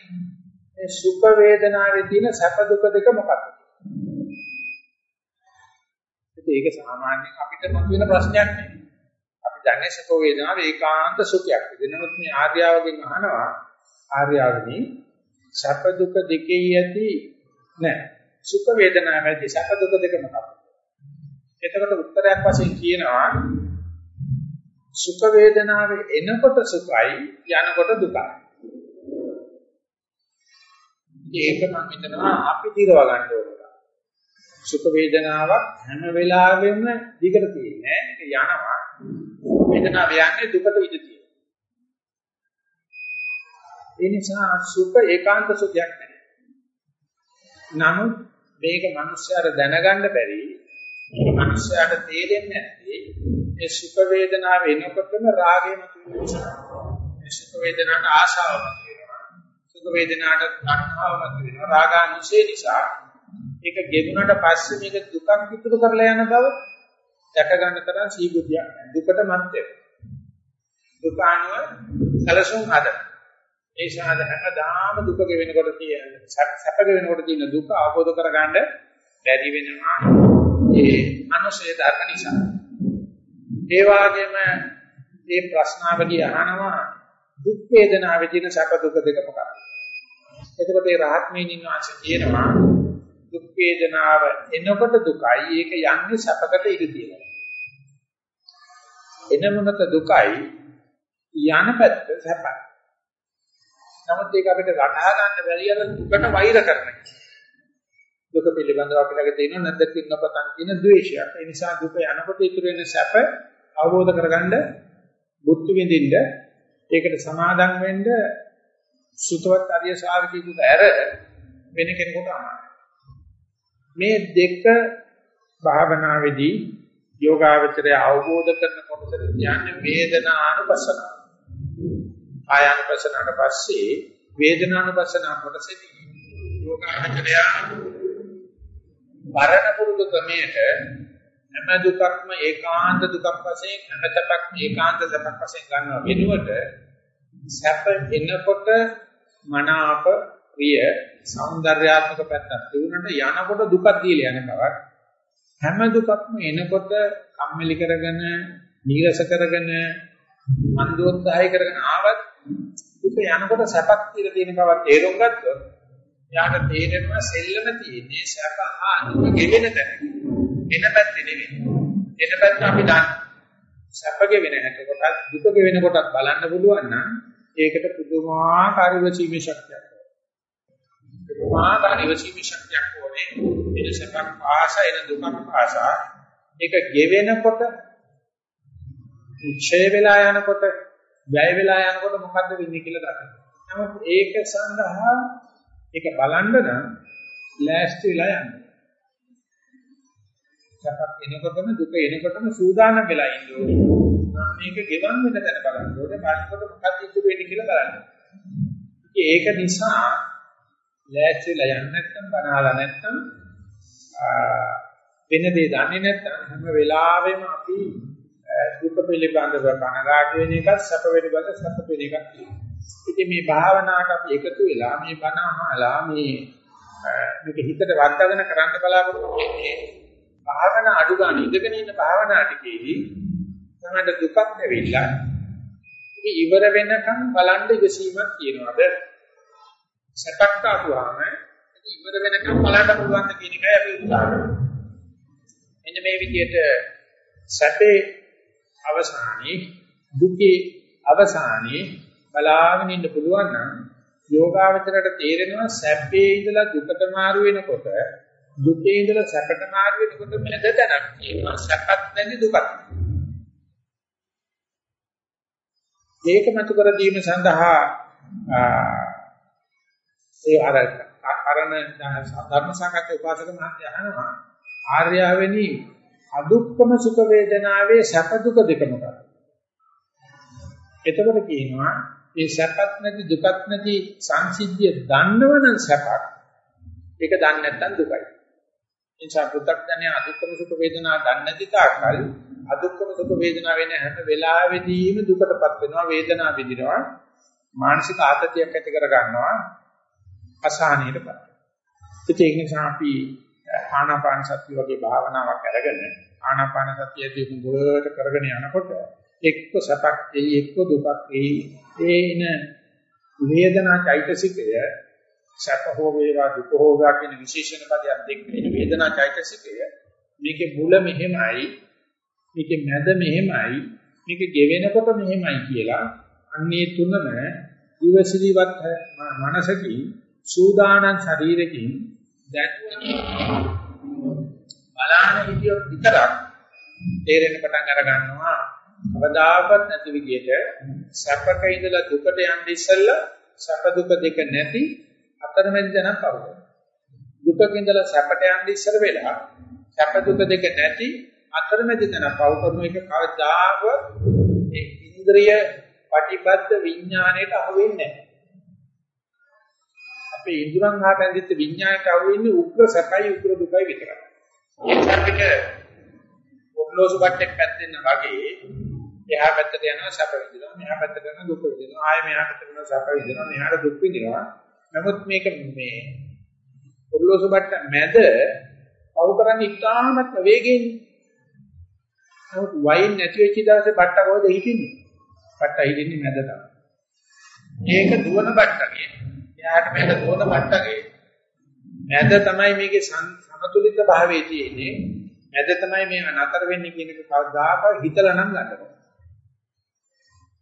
මේ සුඛ වේදනාවේ තියෙන සැප දුක දෙක මොකක්ද? ඒක සාමාන්‍යයෙන් අපිට මතුවෙන ප්‍රශ්නයක් නෙවෙයි. අපි දන්නේ සුඛ වේදනාව ඒකාන්ත සුඛයක්. වෙනමුත් මේ ආර්යාවගෙන් අහනවා ආර්යාවනි සැප දුක දෙකේ යති නෑ. සුඛ වේදනාවේදී සැප දුක දෙක මොකක්ද? එතකොට උත්තරයක් වශයෙන් කියනවා සුඛ වේදනාවේ එනකොට සුඛයි යනකොට දුකයි. ඒක මම හිතනවා අපි දිරව ගන්න ඕනේ. සුඛ වේදනාවක් හැම වෙලාවෙම දිගට තියෙන්නේ ඒක යනවා. වේදනාව යන්නේ දුකට ඉඳ තියෙනවා. ඒ නිසා සුඛ ඒකාන්ත සුඛයක් නැහැ. නමුත් මේක මිනිස්යාට දැනගන්න බැරි මිනිස්යාට තේරෙන්නේ නැති මේ සුඛ වේදනාව එනකොටම රාගය මතුවෙන නිසා මේ සුඛ වේදනාවට ආශාව මතුවෙනවා සුඛ වේදනාවට තණ්හාව මතුවෙනවා රාගානුසය නිසා ඒක ගෙවුනට පස්සේ මේක දුකක් විතුරු කරලා යන බව දැක ගන්න තරම් සීබුද්ධියක් නැහැ. දුකට මත් වෙනවා. දුක අනුව සැලසුම් හදන. ඒ ශාද හැමදාම දුක ගෙවෙනකොට තියෙන සැප ගෙවෙනකොට තියෙන දුක අවබෝධ කරගන්න බැරි වෙනවා. ඒ අනුශය ධර්ම නිසා. ඒ වගේම මේ ප්‍රශ්නාවලිය අහනවා දුක් වේදනාවේ තියෙන සැප දුක දෙක මොකක්ද? එතකොට ඒ රහත් මේනින් වාසිය කියනවා දුක් වේදනාව එනකොට දුකයි ඒක යන්නේ සැපකට ඉඳ තියෙනවා. එන මොනක දුකයි යන පැත්ත සැපයි. නමුත් ඒක අපිට වටහා ගන්න බැරි අර දුකට වෛර කරනවා. දුක පිළිබඳව අපි ළඟ තියෙන නැද්දකින් නොපතන් කියන ද්වේෂයක්. ඒ නිසා දුක යනකොට ඉතුරු වෙන සැප අවබෝධ කරගන්න බුද්ධ විඳින්න ඒකට සමාදම් වෙන්න සුතවත් අරිය ශාවකීකුට ඇර වෙන කෙනෙකුට අමාරුයි. මේ දෙක භාවනාවේදී යෝගාවචරය අවබෝධ කරන කොටසට කියන්නේ වේදනානුපස්සන. ආයනපසනාට පස්සේ වේදනානුපසනාව කොටසෙදී යෝගාචරය වරණ පුරුදු ක්‍රමයට හැම දුකක්ම ඒකාන්ත දුකක් වශයෙන් හැම සැපක්ම ඒකාන්ත සැපක් වශයෙන් ගන්නව වෙනුවට සැප එනකොට මනාප ප්‍රිය సౌందర్యාත්මක පැත්තක් තිබුණාට යනකොට දුකක් දීලා යන බවක් හැම දුකක්ම එනකොට කම්මැලි කරගෙන නීරස කරගෙන මන්දෝත්සාහය කරගෙන ආවත් දුක යනකොට සැපක් කියලා දෙන බවක් තේරුම් ගත්තොත් යාට තේරෙනවා සෙල්ලම තියෙන්නේ සැප හා දුක ගෙවෙන තැන. වෙන පැත්තේ නෙවෙයි. වෙන පැත්ත අපි දන්න. සැප ගෙවෙන හැට කොටත් දුක ගෙවෙන කොටත් බලන්න පුළුවන් නම් ඒකට පුදුමාකාර වචීමේ ශක්තියක්. පුදුමාකාර විචීමේ ශක්තියක් ඕනේ. එන සැපක් පාස එන දුකක් පාස ඒක ගෙවෙනකොට ක්ෂය වෙලා යනකොට වැය වෙලා යනකොට මොකද්ද වෙන්නේ කියලා දකින්න. නමුත් ඒක සඳහා ඒක බලන්න නම් ලෑස්ති වෙලා යන්න. සැපක් එනකොටම දුක එනකොටම සූදානම් වෙලා ඉන්න ඕනේ. මේක ගෙවන් වෙන තැන බලන්න ඕනේ. බලනකොට මොකක්ද ඉතුරු වෙන්නේ කියලා බලන්න. ඒක නිසා ලෑස්ති වෙලා යන්න නැත්නම් බනහලා නැත්නම් වෙන දේ දන්නේ නැත්නම් හැම වෙලාවෙම අපි දුක පිළිබඳව කනගාටු වෙන එකත් සැප පිළිබඳව සැප පිළ එකක් තියෙනවා. ඉතින් මේ භාවනාවට අපි එකතු වෙලා මේ බණ අහලා මේ මේක හිතට වර්ධගෙන කරන්න බලාපොරොත්තු වෙන්නේ භාවනා අඩු ගන්න ඉඳගෙන ඉන්න භාවනා ටිකේදී තමයි දුකක් දෙවිලා ඉතින් ඉවර වෙනකන් බලන්න ඉවසීමක් තියනවාද සැපක් ආපුවාම ඉවර වෙනකන් බලන්න පුළුවන් ද කියන එකයි අපි උත්සාහ කරන්නේ. එන්න මේ විදිහට සැපේ අවසානයේ දුකේ අවසානයේ බලාගෙන ඉන්න පුළුවන් නම් යෝගාවචරයට තේරෙනවා සැපේ ඉඳලා දුකට මාරු වෙනකොට දුකේ ඉඳලා සැපට මාරු වෙනකොට මැද තැනක් තියෙනවා සැපත් නැති දුකත් ඒක මතු කර දීම සඳහා ඒ අර අරණ ධර්ම සාකච්ඡා උපාසක මහත්තයා අහනවා ආර්යාවෙනි අදුක්කම සුඛ වේදනාවේ සැප දුක දෙක මොකක්ද? එතකොට කියනවා මේ සැපත් නැති දුකත් නැති සංසිද්ධිය දන්නවනම් සැපක් ඒක දන්නේ නැත්නම් දුකයි. ඒ නිසා පුත්තක්ඥය අදුක්කම සුඛ වේදනා දන්නේ නැති තාක්කල් අදුක්කම සුඛ වේදනා වෙන හැම වෙලාවෙදීම දුකටපත් වෙනවා වේදනාව විඳිනවා මානසික ආතතියක් ඇති කර ගන්නවා අසහනයටපත්. ඒක නිසා අපි ආනාපාන සතිය වගේ භාවනාවක් අරගෙන ආනාපාන සතියදී හුඟට කරගෙන යනකොට එක්ක සැපක් එයි එක්ක දුකක් එයි ඒන වේදනා චෛතසිකය සැප හෝ වේවා දුක හෝ වේවා කියන විශේෂණ පදයක් දෙන්නේ වේදනා චෛතසිකය මේකේ මුල මෙහෙමයි මේකේ මැද මෙහෙමයි මේක ගෙවෙනකොට මෙහෙමයි කියලා අන්නේ තුනම ඉවසිලිවත් මනසකින් සූදානම් ශරීරකින් දැන් බලාන විදිය විතරක් තේරෙන්න පටන් අර ගන්නවා. කවදාකවත් නැති විදියට සැපක ඉඳලා දුකට යන්න ඉස්සෙල්ලා සැප දුක දෙක නැති අතරමැද දැනක් පවතන දුකක ඉඳලා සැපට යන්න ඉස්සර වෙලා සැප දුක දෙක නැති අතරමැද දැනක් පව කරන එක කවදාක ඒ ඉන්ද්‍රිය පටිබද්ධ විඥාණයට අහු වෙන්නේ නැහැ. අපේ ඉඳුරන් හා බැඳිච්ච විඥාණයට අහු වෙන්නේ උග්‍ර සැපයි උග්‍ර දුකයි විතරයි. ඒ අපිට ඔබ්ලෝසු බට්ටෙක් පැත්තෙන් වගේ එහා පැත්තට යනවා සැප විඳිනවා මෙහා පැත්තට යනවා දුක විඳිනවා. ආයෙ මෙහා පැත්තට යනවා සැප විඳිනවා මෙහාට දුක් විඳිනවා. නමුත් මේක මේ ඔබ්ලෝසු බට්ට මැද පව කරන්නේ ඉතාමත් වේගයෙන් නමුත් වයින් නැති වෙච්ච දවසේ බට්ට කොහෙද හිටින්නේ? බට්ට හිටින්නේ මැද තමයි. ඒක දුවන බට්ටගේ එයාට මේක දුවන බට්ටගේ මැද තමයි මේකේ සමතුලිත භාවයේ තියෙන්නේ. මැද තමයි මේ නතර වෙන්නේ කියන එක කවදාකවත් හිතලා නම් ගන්න බෑ.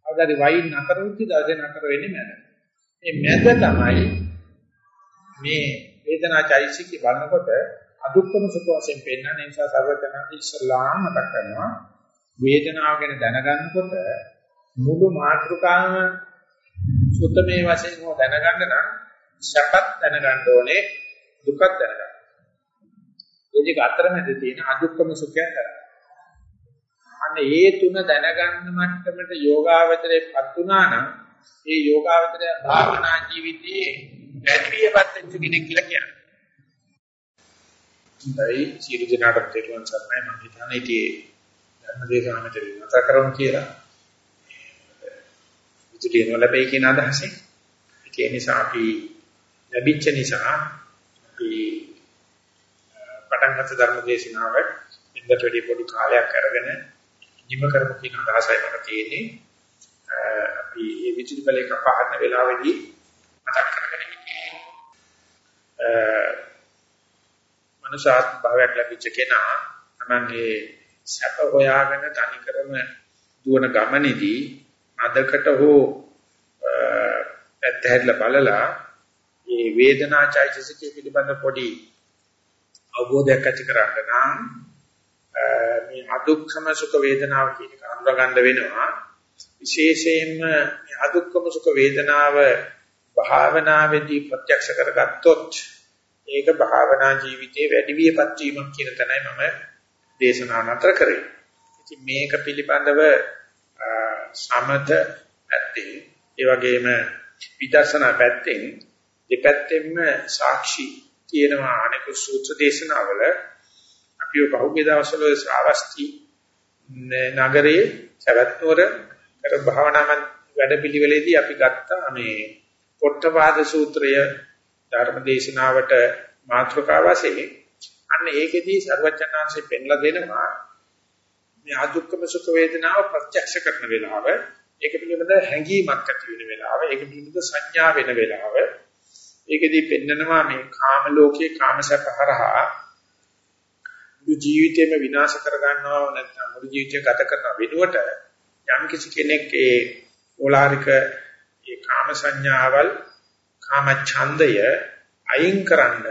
අවදාරි වයින් නතර වෙච්ච දවසේ නතර වෙන්නේ මැද. මේ මැද තමයි මේ වේදනා චෛසිකේ බලනකොට අදුක්කම සුඛ වශයෙන් පෙන්වන නිසා සර්වඥාන්ති ඉස්ලාම් මතක් කරනවා වේදනාව ගැන දැනගන්නකොට මුළු මාත්‍රකාම සුත්තමේ වශයෙන් හෝ දැනගන්න නම් සැපත් දැනගන්න ඕනේ දුකත් දැනගන්න. ඒ දෙක අතරමැද තියෙන අදුක්කම සුඛය කරා. අන්න ඒ තුන දැනගන්න මට්ටමට යෝගාවචරයේපත් වුණා නම් ඒ යෝගාවචරය භාවනා ජීවිතයේ වැඩිවියපත් වෙච්ච කෙනෙක් කියලා කියන්නේ. ඉතින් සියලු දෙනාට තේරුම් ගන්නයි මම හිතන්නේ ඉතින් ධර්මදේශනා මෙතන නතර කරමු කියලා. විදුලිය නොලැබෙයි කියන අදහසෙන් ඒ නිසා අපි ලැබිච්ච නිසා අපි පටන් ගත්ත ධර්මදේශනාව ඉන්නට වැඩි පොඩි කාලයක් අරගෙන නිම කරමු කියන අදහසයි මට තියෙන්නේ. අපි මේ විදුලි බලයක පහන වෙලාවේදී මතක් කරගෙන ඉන්නේ. මනුෂ්‍යාත් භාවයක් ලැබිච්ච කෙනා තමන්ගේ සැප හොයාගෙන තනි කරම දුවන ගමනේදී අදකට හෝ පැත්ත හැරිලා බලලා මේ වේදනා චෛතසිකය පිළිබඳ පොඩි අවබෝධයක් ඇති කරගන්න නම් මේ අදුක්ඛම සුඛ වේදනාව කියන එක අඳුරගන්න වෙනවා විශේෂයෙන්ම මේ අදුක්ඛම සුඛ වේදනාව භාවනාවේදී ප්‍රත්‍යක්ෂ කරගත්තොත් ඒක භාවනා ජීවිතයේ වැඩි වියපත් වීමක් කියන තැනයි මම දේශනා නතර කරේ. ඉතින් මේක පිළිබඳව සමත පැත්තෙන් ඒ වගේම විදර්ශනා පැත්තෙන් දෙපැත්තෙන්ම සාක්ෂි තියෙනවා අනෙක සූත්‍ර දේශනාවල. අපිව බහුගේ දවස්වල ශ්‍රාවස්ති නගරයේ සවැත්නුවර කර භාවනා වැඩපිළිවෙලේදී අපි ගත්තා මේ පොට්ටපාද සූත්‍රය ධර්ම දේශනාවට මාතෘකාව වශයෙන්. අන්න ඒකෙදී සර්වචනාංශයෙන් පෙන්ලා දෙනවා මේ අදුක්කම සුඛ වේදනාව ප්‍රත්‍යක්ෂ කරන වෙලාව ඒක පිළිබඳ හැඟීමක් ඇති වෙන වෙලාව ඒක පිළිබඳ සංඥා වෙන වෙලාව. ඒකෙදී පෙන්නනවා මේ කාම ලෝකයේ කාමසප හරහා මුළු ජීවිතේම විනාශ කර ගන්නවා නැත්නම් මුළු ජීවිතය ගත කරන වෙනුවට යම් කිසි කෙනෙක් ඒ ඕලාරික ඒ කාම සංඥාවල් කාම ඡන්දය අයින් කරන්න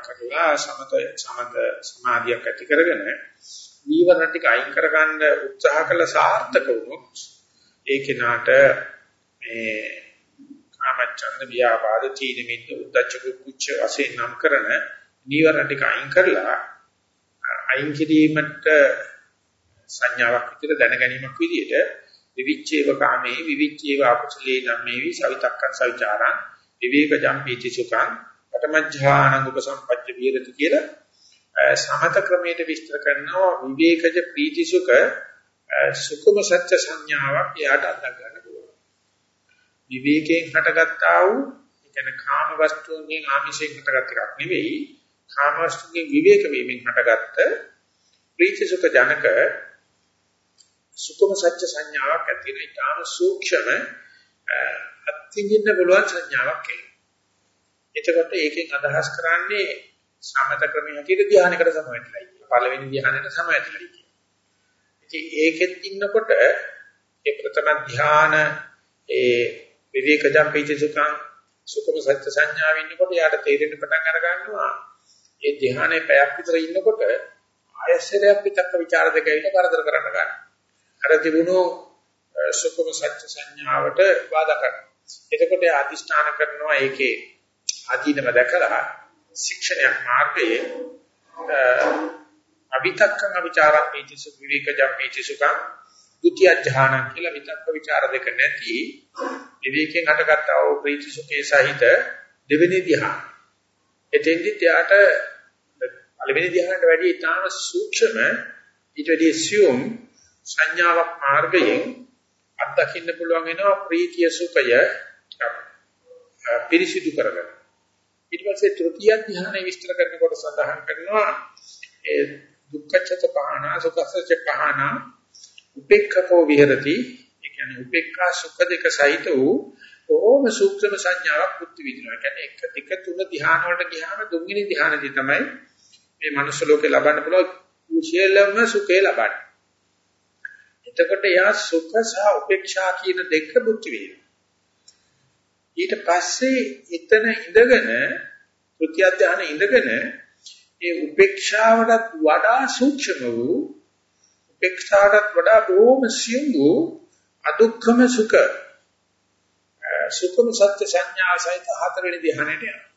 භාවනා කරලා සමත සමත සමාධියක් ඇති කරගෙන නීවරණ ටික අයින් කරගන්න උත්සාහ කළ සාර්ථක වුණොත් ඒ කෙනාට මේ කාමච්ඡන්ද ව්‍යාපාද තීන මිද්ද උද්දච්ච කුච්ච වශයෙන් නම් කරන නීවරණ ටික අයින් කරලා අයින් කිරීමට සංඥාවක් විතර දැන ගැනීමක් විදිහට විවිච්ඡේව කාමේ විවිච්ඡේව අකුසලේ ධම්මේවි සවිතක්කං සවිචාරං විවේක ජම්පීති සුඛං පඨමඥානං උපසම්පච්ච විහෙරති කියලා සමත ක්‍රමයට විස්තර කරනවා විවේකජ ප්‍රීති සුඛ සුකුම සත්‍ය සංඥාවක් එයාට අත්දැක ගන්න පුළුවන් විවේකයෙන් හටගත්තා වූ ඒ කියන්නේ කාම වස්තුන්ගෙන් ආමිෂයෙන් හටගත් එකක් නෙවෙයි කාම වස්තුන්ගෙන් විවේක වීමෙන් හටගත්ත ප්‍රීති සුඛ ජනක සුකුම සත්‍ය සංඥාවක් ඇති වෙන ඊටාම සූක්ෂම අත්විඳින්න පුළුවන් සංඥාවක් ඒක. එතකොට ඒකෙන් අදහස් කරන්නේ සමත ක්‍රමයේ හැටියට ධානයකට සමවැදලා ඉන්නේ. පළවෙනි ධානයට සමවැදලා ඉන්නේ. ඉතින් ඒකෙත් ඉන්නකොට ඒ ප්‍රථම ධාන ඒ විවේකජම් පීචසුකං සුකුම සත්‍ය සංඥාව ඉන්නකොට යාට තේරෙන්න පටන් අර ගන්නවා. ඒ ධානයේ පැයක් විතර ඉන්නකොට ආයසරයක් පිටක ਵਿਚාර දෙක ඇවිල්ලා කරදර කරන්න ගන්නවා. අර තිබුණු සුකුම සත්‍ය සංඥාවට බාධා කරනවා. එතකොට අදිෂ්ඨාන කරනවා ඒකේ අදීනව දැකලා ශික්ෂණයක් මාර්ගයේ අවිතක්කං අවිචාරං මේතිසු විවේකජම් මේතිසුකං ဒုတိ ය ඥානං කියලා විතක්ක ਵਿਚාර දෙක නැති විවේකයෙන් හටගත්තා වූ ප්‍රීති සුඛේ සහිත දෙවෙනි ධ්‍යාන. එතෙන්දි ත්‍යාට පළවෙනි ධ්‍යානට වැඩිය ඉතාම සූක්ෂම ඊට වැඩිය සියුම් සංඥාවක් මාර්ගයෙන් අත්දකින්න පුළුවන් වෙනවා ප්‍රීතිය සුඛය පිරිසිදු කරගන්න. ඊට පස්සේ තෘතිය ධ්‍යානය විස්තර කරනකොට සඳහන් කරනවා ඒ දුක්ඛච්ඡත පහන සුඛච්ඡත පහන උපේක්ඛකෝ විහෙරති ඒ කියන්නේ උපේක්ඛා සුඛ දෙක සහිත වූ ඕම සූක්ෂම සංඥාවක් බුද්ධ විදිනවා. කියන්නේ එක දෙක තුන ධ්‍යාන වලට ගියාම දුන්ගිනි ධ්‍යානදී තමයි මේ මනුස්ස ලෝකේ ලබන්න පුළුවන් කුශලම සුඛේ ලබන්නේ. එතකොට යා සුඛ සහ උපේක්ෂා කියන දෙක බුද්ධ විදිනවා. ඊට පස්සේ එතන ඉඳගෙන ත්‍ෘත්‍ය ධ්‍යාන ඉඳගෙන ඒ උපේක්ෂාවටත් වඩා සූක්ෂම වූ උපේක්ෂාවටත් වඩා බොහොම සියුම් වූ අදුක්ඛම සුඛ සුඛම සත්‍ය සංඥා සහිත හතරවෙනි ධ්‍යානෙට යනවා.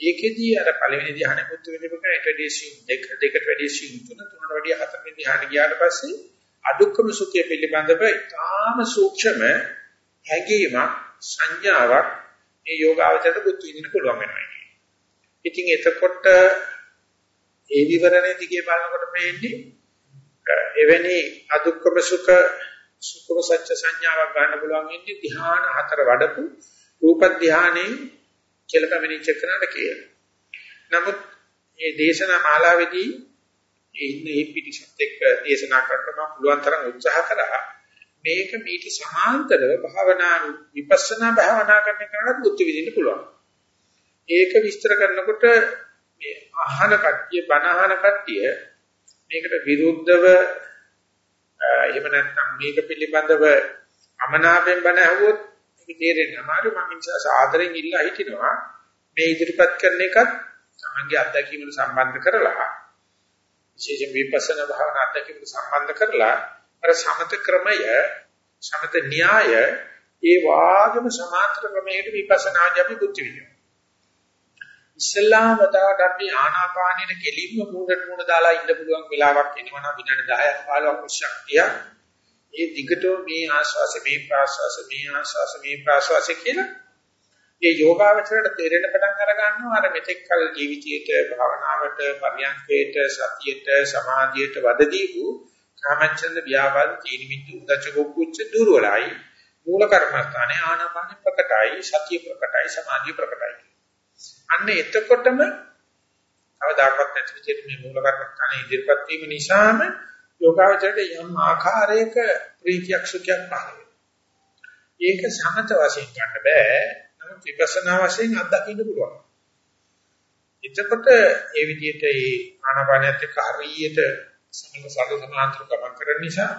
ඒකෙදී අර පළවෙනි ධ්‍යානෙ පුතු වෙනකොට ට්‍රැඩිෂන් දෙක දෙකට වැඩි සියුම් තුන තුනට වැඩි හතරවෙනි ධ්‍යානෙ ගියාට පස්සේ අදුක්ඛම සුඛය පිළිබඳව ඉතාම සූක්ෂම හැඟීමක් සංඥාවක් මේ යෝගාවචරයට බුද්ධ විදින්න පුළුවන් වෙනවා කියන්නේ. ඉතින් එතකොට ඒ විවරණය දිගේ බලනකොට මේන්නේ එවැනි අදුක්කම සුඛ සුඛම සත්‍ය සංඥාවක් ගන්න පුළුවන් ඉන්නේ ධ්‍යාන හතර වඩපු රූප ධ්‍යානෙ කියලා පැමිණිච්ච කරනට කියලා. නමුත් මේ දේශනා මාලාවේදී ඉන්නේ පිටිසත් එක්ක දේශනා කරන්න පුළුවන් තරම් උත්සාහ කරා මේක මීට සමාන්තරව භාවනා විපස්සනා භාවනා කරන කෙනාට බුද්ධ විදින්න පුළුවන්. ඒක විස්තර කරනකොට මේ අහන කට්ටිය බණ අහන කට්ටිය මේකට විරුද්ධව එහෙම නැත්නම් මේක පිළිබඳව අමනාපෙන් බණ ඇහුවොත් ඒක තේරෙන්නේ අමාරු මම නිසා සාදරෙන් ඉල්ලා හිටිනවා මේ ඉදිරිපත් කරන එකත් තමන්ගේ අත්දැකීමට සම්බන්ධ කරලා විශේෂයෙන් විපස්සනා භාවනා අත්දැකීමට සම්බන්ධ කරලා අර සමත ක්‍රමය සමත න්‍යාය ඒ වාගම සමාන්තර ක්‍රමයකට විපස්සනාදී අපි බුද්ධ විදිනවා. ඉස්ලාම වතාවට අපි ආනාපානෙට කෙලින්ම මූණට මූණ දාලා ඉන්න පුළුවන් වෙලාවක් එනවා නම් විනාඩි 10ක් 15ක් ශක්තිය ඒ දිගටම මේ ආශ්වාසය මේ ප්‍රාශ්වාසය මේ ආශ්වාසය මේ ප්‍රාශ්වාසය කියලා ඒ යෝගාවචරයට තේරෙන පටන් අර ගන්නවා. අර මෙතෙක් කල ජීවිතයේට භාවනාවට පරියන්කේට සතියට සමාධියට වද දීපු කාමච්ඡන්ද ව්‍යාපාද තීනිමිත් උද්දච්ච කුච්ච දුර්වලයි මූල කර්මස්ථානේ ආනාපාන ප්‍රකටයි සතිය ප්‍රකටයි සමාධිය ප්‍රකටයි අන්න එතකොටම කවදාකවත් නැති විදිහට මේ මූල කර්මස්ථානේ ඉදිරිපත් වීම නිසාම යෝගාවචරයට යම් ආකාරයක ප්‍රීතියක් සුඛයක් පහළ වෙනවා. ඒක සමත වශයෙන් ගන්න බෑ. නමුත් විපස්සනා වශයෙන් අත්දකින්න පුළුවන්. එතකොට ඒ විදිහට ඒ ආනාපානයත් එක්ක හරියට සමන සාධ සමාන්තර ගමන් කරන නිසා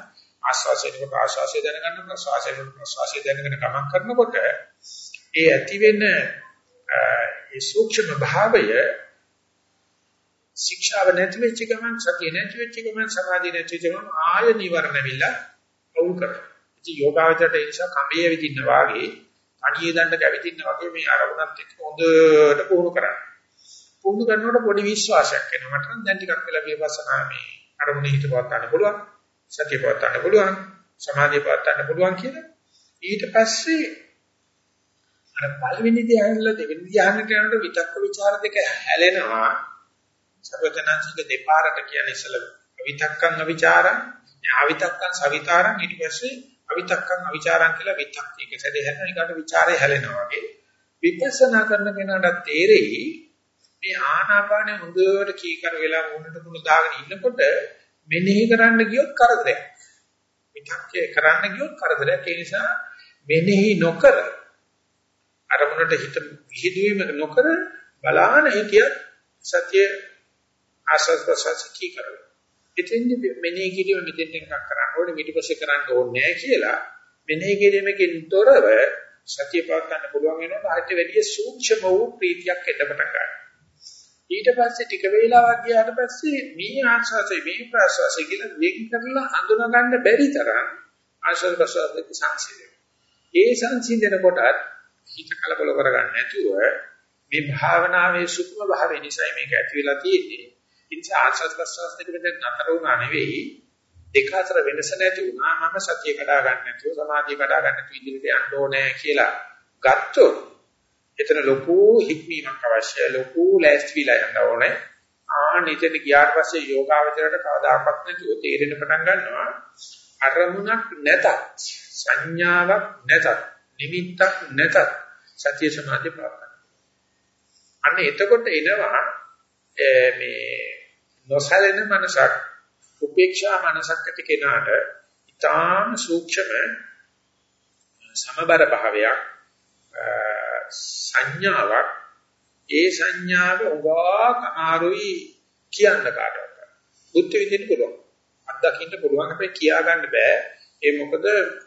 ආස්වාසයෙන් ආශාසය දැනගන්න ප්‍රසවාසයෙන් ප්‍රසවාසය දැනගෙන ගමන් කරනකොට ඒ ඇති වෙන ඒ සූක්ෂම භාවය ශික්ෂාව නැති වෙච්ච ගමන් සතිය නැති වෙච්ච ගමන් සමාධිය නැති වෙච්ච ගමන් ආය නිවරණ විලා අවුල් කරනවා. ඉතින් යෝගාවචරයට ඒ නිසා කඹේ විදින්න වාගේ අඩියේ දණ්ඩ කැවිදින්න වගේ මේ අරමුණත් එක්ක හොඳට පුහුණු කරන්න. පුහුණු කරනකොට පොඩි විශ්වාසයක් එනවා. මට නම් දැන් ටිකක් වෙලා විපස්සනා මේ අරමුණේ හිත පවත් ගන්න පුළුවන් සතිය පවත් ගන්න පුළුවන් සමාධිය පවත් ගන්න පුළුවන් කියලා. ඊට පස්සේ අර පළවෙනි ධ්‍යානෙල දෙවෙනි ධ්‍යානෙට යනකොට විතක්ක ਵਿਚාර දෙක හැලෙනවා. සර්වඥාන්සේක දෙපාරට කියන්නේ ඉසල විතක්කං අවිචාරං ආවිතක්කං සවිතාරං ඊට පස්සේ අවිතක්කං අවිචාරං කියලා විතක් එක සැරේ හැරෙනවා ඊකට ਵਿਚාරය හැලෙනවා වගේ. විපස්සනා කරන කෙනාට තේරෙයි මේ ආනාපානෙ හොඳට කීකර වෙලා මුණට මුණ දාගෙන ඉන්නකොට මෙනෙහි කරන්න ගියොත් කරදරයක්. විතක්කේ කරන්න ගියොත් කරදරයක්. ඒ නිසා මෙනෙහි නොකර අරමුණට හිත විහිදුවීම නොකර බලාන හිතියත් සත්‍ය ආසස් ප්‍රසස් කී කරලා. ඉතින්දි මෙනෙහි කිරීම මෙතෙන් එකක් කරන්න ඕනේ පිටිපස්සේ කරන්න ඕනේ නැහැ කියලා මෙනෙහි කිරීමකින් තොරව සත්‍ය පවත්වන්න පුළුවන් වෙනකොට ආයත වැඩි සූක්ෂම වූ ප්‍රීතියක් එන්න පටන් ගන්නවා. ඊට පස්සේ ටික වේලාවක් ගියාට පස්සේ මේ ආස්වාසය මේ ප්‍රාස්වාසය කියලා වෙන් කරලා හඳුනා ගන්න බැරි තරම් ආශ්‍රද ප්‍රසවාසයේ සංසිඳන. ඒ සංසිඳන කොටත් හිත කලබල කරගන්න නැතුව මේ භාවනාවේ සුඛම භාවය නිසා මේක ඇති වෙලා තියෙන්නේ. ඉතින් ආස්වාද ප්‍රසවාස දෙක මෙතන නතර වුණා නෙවෙයි දෙක අතර වෙනස නැති වුණා මම සතිය කඩා ගන්න නැතුව සමාධිය කඩා ගන්න නැතුව ඉදිරියට යන්න ඕනේ කියලා ගත්තොත් එතන ලොකු හික්මීමක් අවශ්‍යයි ලොකු ලෑස්තිවිලා යන්න ඕනේ. ආ නිතර ගියාට පස්සේ යෝගාවචරයට කවදාකවත් නැතුව තේරෙන පටන් ගන්නවා. අරමුණක් නැතත් සංඥාවක් නැතත් නිමිත්තක් නැතත් සතිය සමාධිය ප්‍රාප්ත අන්න එතකොට එනවා මේ නොසැලෙන මනසක් උපේක්ෂා මනසක් ඇති කෙනාට ඊටාම සූක්ෂම සමබර භාවයක් සංඥාවක් ඒ සංඥාව උගාක අමාරුයි කියන්න කාටවත් බුද්ධ විදින්න පුළුවන්. අත්දකින්න පුළුවන්. හැබැයි කියා ගන්න බෑ. ඒ මොකද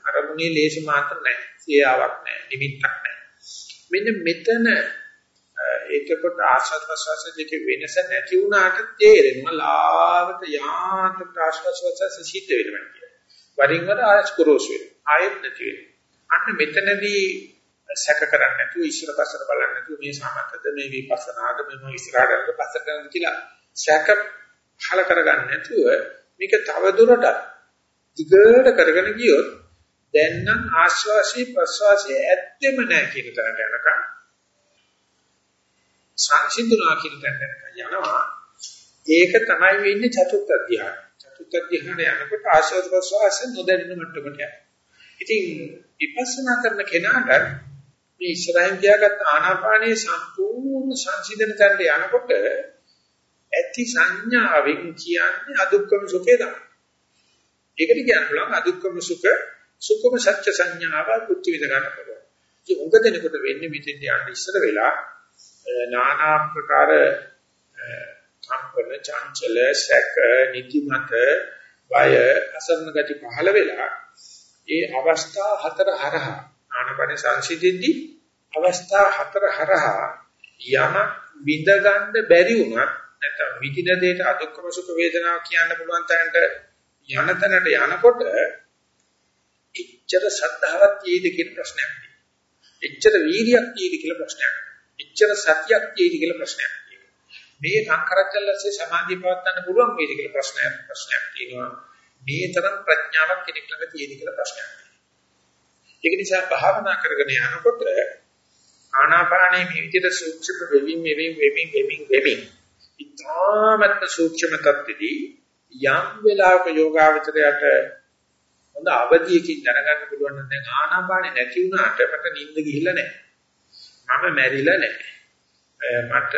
අරමුණේ ලේස මාත්‍ර නැහැ සියාවක් නැහැ නිමිත්තක් නැහැ මෙන්න මෙතන ඒකකොට ආශ්වාස ප්‍රශ්වාස දෙකේ වෙනස නැති වුණාට තේරෙනවා ලාවට යාන්ත්‍ර ආශ්වාස ප්‍රශ්වාස සිද්ධ වෙනවා කියන්නේ. වරින් වර ආයස් කුරෝස් වෙනවා. ආයෙත් නැති වෙනවා. අන්න මෙතනදී සැක කරන්නේ නැතුව ඉස්සර පස්සට බලන්නේ නැතුව මේ සමතද මේ විපස්සනාද මේ ඉස්සරහට යන පස්සට යන කියලා සැක හල කරගන්න නැතුව මේක තව දුරටත් දිගට කරගෙන ගියොත් දැන් නම් ආශ්වාසී ප්‍රශ්වාසයේ ඇත්තෙම නැහැ කියන තරට යනකම් සංසිඳුනා කියන තරට යනවා. ඒක තමයි වෙන්නේ චතුත්ථ ධ්‍යාන. චතුත්ථ ධ්‍යාන යනකොට ආශ්වාස ප්‍රශ්වාස නොදැනෙන මට්ටමට යනවා. ඉතින් විපස්සනා කරන කෙනාට මේ ඉස්සරහින් තියාගත්ත ආනාපානයේ සම්පූර්ණ සංසිඳන තැනට යනකොට ඇති සංඥාවෙන් කියන්නේ අදුක්කම සුඛේ තමයි. ඒකට කියන්න පුළුවන් අදුක්කම සුඛ සුඛම සත්‍ය සංඥාව පුත්‍ති විද ගන්න පුළුවන්. ඉතින් උඟ දෙනකොට වෙන්නේ මෙතෙන් යන්න ඉස්සර වෙලා නානා ප්‍රකාර කම්පන චංචල සැක නිදිමත බය අසරණ ගති පහළ වෙලා ඒ අවස්ථා හතර හරහා ආනපන සංසිද්ධිද්දී අවස්ථා හතර හරහා යම විඳ ගන්න බැරි වුණත් නැත්නම් විඳින දෙයට අදුක්කම සුඛ වේදනාව කියන්න පුළුවන් තැනට යන තැනට යනකොට එච්චර ශ්‍රද්ධාවක් තියෙයිද කියන ප්‍රශ්නයක් තියෙනවා. එච්චර වීර්යයක් තියෙයිද කියලා ප්‍රශ්නයක්. එච්චර සතියක් තියෙයිද කියලා ප්‍රශ්නයක් තියෙනවා. මේ සංකරච්චල්ලසේ සමාධිය පවත්වන්න පුළුවන් වේද කියලා ප්‍රශ්නයක් ප්‍රශ්නයක් තියෙනවා. මේ තරම් ප්‍රඥාවක් කෙනෙක් ළඟ තියෙයිද කියලා ප්‍රශ්නයක්. ඒක නිසා භාවනා කරගෙන යනකොට ආනාපානයේ මේ විදිහට සූක්ෂම වෙමින් වෙමින් වෙමින් වෙමින් වෙමින් ඉතාමත් සූක්ෂම තත්ත්වෙදී යම් වෙලාවක යෝගාවචරයට හොඳ අවධියකින් දැනගන්න පුළුවන් නම් දැන් ආනාපානේ නැති වුණාට මට නිින්ද ගිහිල්ලා නැහැ. මම මැරිලා නැහැ. මට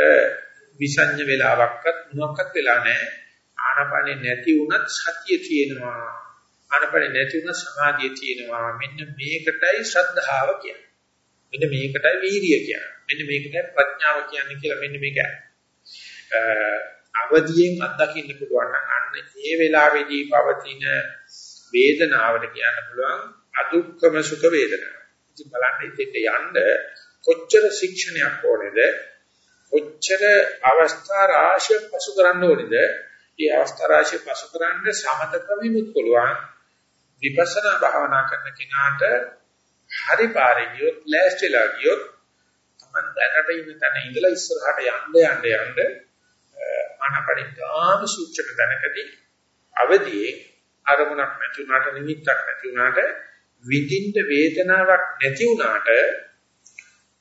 විසඤ්ඤ වෙලාවක්වත් මොනක්වත් වෙලා නැහැ. ආනාපානේ නැති වුණත් සතිය තියෙනවා. ආනාපානේ නැති වුණත් සමාධිය තියෙනවා. මෙන්න මේකටයි ශ්‍රද්ධාව කියන්නේ. මෙන්න මේකටයි වීරිය කියන්නේ. මෙන්න මේකටයි ප්‍රඥාව කියන්නේ කියලා මෙන්න මේක. අවදියෙන් අත්දකින්න පුළුවන් නම් අන්න ඒ වෙලාවේදී පවතින වේදනාවට කියන්න පුළුවන් අදුක්කම සුඛ වේදනාව. ඉතින් බලන්න ඉතින් යන්න කොච්චර ශික්ෂණයක් ඕනේද? කොච්චර අවස්ථා රාශිය පසු කරන්න ඕනේද? මේ අවස්ථා රාශිය පසු කරන්න සමතකමිමුත් පුළුවන්. විපස්සනා භාවනා කරන කෙනාට හරි පාරේ ගියොත් ලෑස්තිලා ගියොත් තමන් දැනට ඉන්න තැන ඉඳලා ඉස්සරහට යන්න යන්න යන්න ආනපනිකාම සූක්ෂම දැනකදී අවදියේ අරමුණක් නැති වුණාට නිමිත්තක් නැති වුණාට විඳින්න වේදනාවක් නැති වුණාට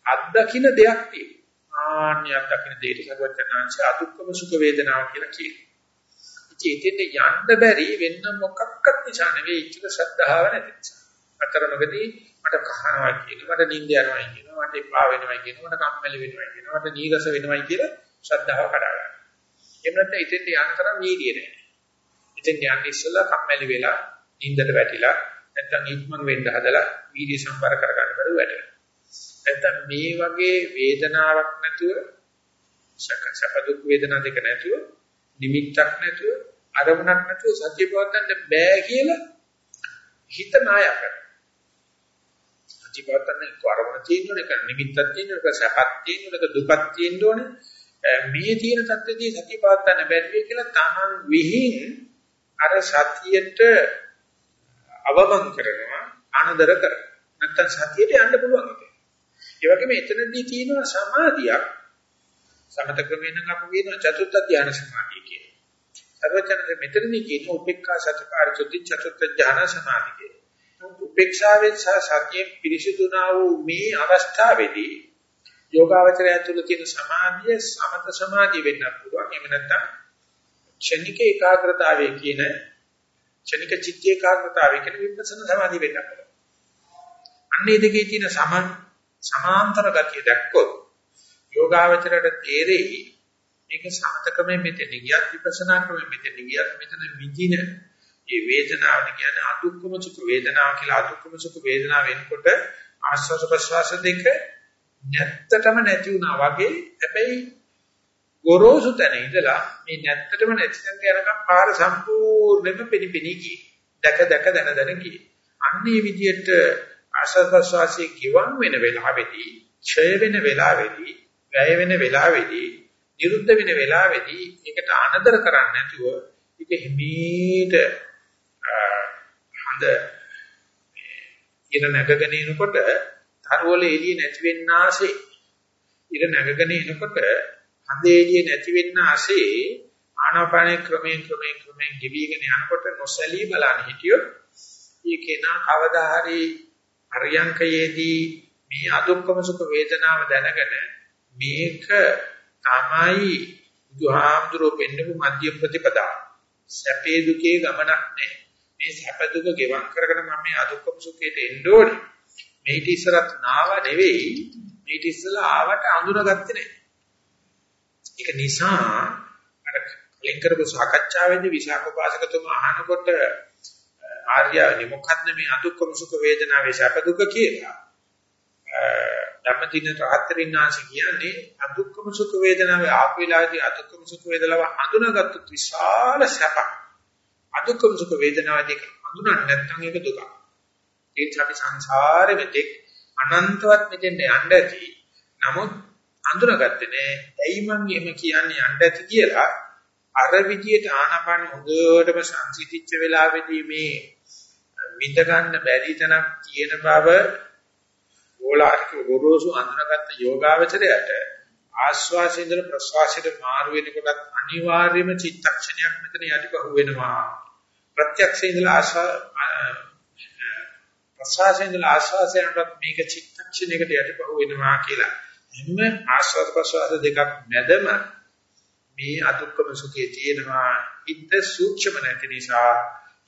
අත්දකින්න දෙයක් තියෙනවා. ආන්‍ය අත්දකින්න දෙයට සර්වඥාන්ස අදුක්කම සුඛ වේදනාව කියලා කියනවා. ඉතින් යන්න බැරි වෙන්න මොකක්වත් නිසා නෙවෙයි ඉච්ඡක ශ්‍රද්ධාව නැති නිසා. අතරමඟදී මට කහනවා කියනවා මට නිින්ද යනවා කියනවා මට එපා වෙනවා කියනවා මට කම්මැලි වෙනවා කියනවා මට නීරස වෙනවා කියලා ශ්‍රද්ධාව කඩා ගන්නවා. එහෙම නැත්නම් ඉතින් යන තරම් වීර්යය නැහැ. ඉතින් යන්නේ ඉස්සෙල්ලා කම්මැලි වෙලා නිින්දට වැටිලා නැත්නම් ඉක්මන් වෙන්න හදලා වීර්ය සම්පර කරගන්න බැරුව වැඩ. නැත්නම් මේ වගේ වේදනාවක් නැතුව සැප දුක් වේදනා දෙක නැතුව නිමිත්තක් නැතුව අරමුණක් නැතුව සත්‍ය පවත්තන්න බෑ කියලා හිත නායක සත්‍ය පවත්තන්න අරමුණ තියෙනවනේ කර නිමිත්තක් තියෙනවනේ සැපක් තියෙනවනේ දුකක් තියෙනවනේ මේ තියෙන සත්‍යදී සත්‍ය පවත්තන්න බැරි කියලා තමන් විහිං අර සතියට අවමන් කරනවා අනදර කරනවා. නැත්තම් සතියට යන්න පුළුවන් ඒක. ඒ වගේම එතනදී තියෙනවා සමාධියක් සමත ක්‍රමයෙන් නම් අපි කියන චතුත්ථ ධාන සමාධිය කියන. සර්වචනද මෙතනදී කියන උපේක්ඛා සතිපාර චුද්ධි චතුත්ථ ධාන සමාධිය කියන. උපේක්ෂාවෙන් සහ සතියෙන් පිරිසිදුනා වූ මේ අවස්ථාවේදී යෝගාවචරය තුළ තියෙන සමාධිය සමත සමාධිය වෙන්න පුළුවන්. එහෙම නැත්නම් ක්ෂණික ඒකාග්‍රතාවය කියන ක්ෂණික චිත්ත ඒකාග්‍රතාවය කියන විපස්සනා සමාධිය වෙන්න පුළුවන්. අන්නේ දෙකේ තියෙන සම සමාන්තර ගතිය දැක්කොත් යෝගාවචරයට තේරෙයි මේක සමතකමේ මෙතන ගියත් විපස්සනා ක්‍රමෙ මෙතන ගියත් මෙතන විඳින මේ වේදනාව කියන්නේ අදුක්කම සුඛ වේදනාව කියලා අදුක්කම සුඛ වේදනාව වෙනකොට ආස්වාද ප්‍රසවාස දෙක නැත්තටම නැති වුණා වගේ හැබැයි ගොරෝසු තැන ඉඳලා මේ නැත්තටම නැති තැනට යනකම් පාර සම්පූර්ණයෙන්ම පිනිපිනි ගියේ. දැක දැක දන දන ගියේ. අන්නේ විදියට ආශස්වාසයේ කිවන් වෙන වෙලාවේදී, ඡය වෙන වෙලාවේදී, වැය වෙන වෙලාවේදී, නිරුද්ධ වෙන වෙලාවේදී ඒකට අනදර කරන්නේ නැතුව ඒක හිමීට හඳ ඉර නැගගෙන එනකොට තරවල එළිය නැති වෙන්නාසේ ඉර නැගගෙන එනකොට හඳේලිය නැති වෙන්න ASCII ආනාපානේ ක්‍රමයෙන් ක්‍රමයෙන් ක්‍රමයෙන් ගෙවිගෙන යනකොට නොසැලී බලන්න හිටියොත් ඒකේ නා කවදා හරි අරියංකයේදී මේ අදුක්කම සුඛ වේදනාව දැනගෙන මේක තමයි බුදුහාමුදුරුවෝ පෙන්නපු මධ්‍ය ප්‍රතිපදා. සැපේ දුකේ ගමනක් නැහැ. මේ සැප දුක ගෙවම් කරගෙන මම මේ අදුක්කම සුඛයට එන්න ඕනේ. මේ ඊට ඉස්සරත් නාව නෙවෙයි. මේ ඊට ඉස්සලා ආවට අඳුනගත්තේ නැහැ. ඒක නිසා අර කලින් කරපු සාකච්ඡාවේදී විසාකෝපාසකතුමා අහනකොට ආර්යවනි මොකක්ද මේ අදුක්කම සුඛ වේදනාවේ සැප දුක කියලා. ධම්මදින රාත්‍රිනාංශ කියන්නේ අදුක්කම සුඛ වේදනාවේ ආපේලාදී අදුක්කම සුඛ වේදනාව හඳුනාගත්තු විශාල සැප. අදුක්කම සුඛ වේදනාවදී හඳුනන්නේ නැත්නම් ඒක දුක. ඒත් අපි සංසාරෙ මෙතෙක් අනන්තවත් මෙතෙන්ට යන්න ඇති. නමුත් හඳුනාගත්තේ නෑ. ඇයි මං එහෙම කියන්නේ යන්න ඇති කියලා අර විදියට ආනපන හොඳටම සංසිතිච්ච වෙලාවේදී මේ විඳ ගන්න බැරි තැනක් තියෙන බව ඕලාරික ගොරෝසු අඳුනගත්ත යෝගාවචරයට ආස්වාසයෙන් ඉඳලා ප්‍රස්වාසයට මාරු වෙනකොටත් අනිවාර්යයෙන්ම චිත්තක්ෂණයක් මෙතන යටිපහුව වෙනවා. ප්‍රත්‍යක්ෂයෙන් ඉඳලා ප්‍රස්වාසයෙන් ඉඳලා ආස්වාසයටත් මේක චිත්තක්ෂණයකට යටිපහුව වෙනවා කියලා. හැම ආස්වාද ප්‍රස්වාස දෙකක් මැදම මේ අදුක්කම සුඛයේ තියෙනවා. ඉත සූක්ෂම නැති නිසා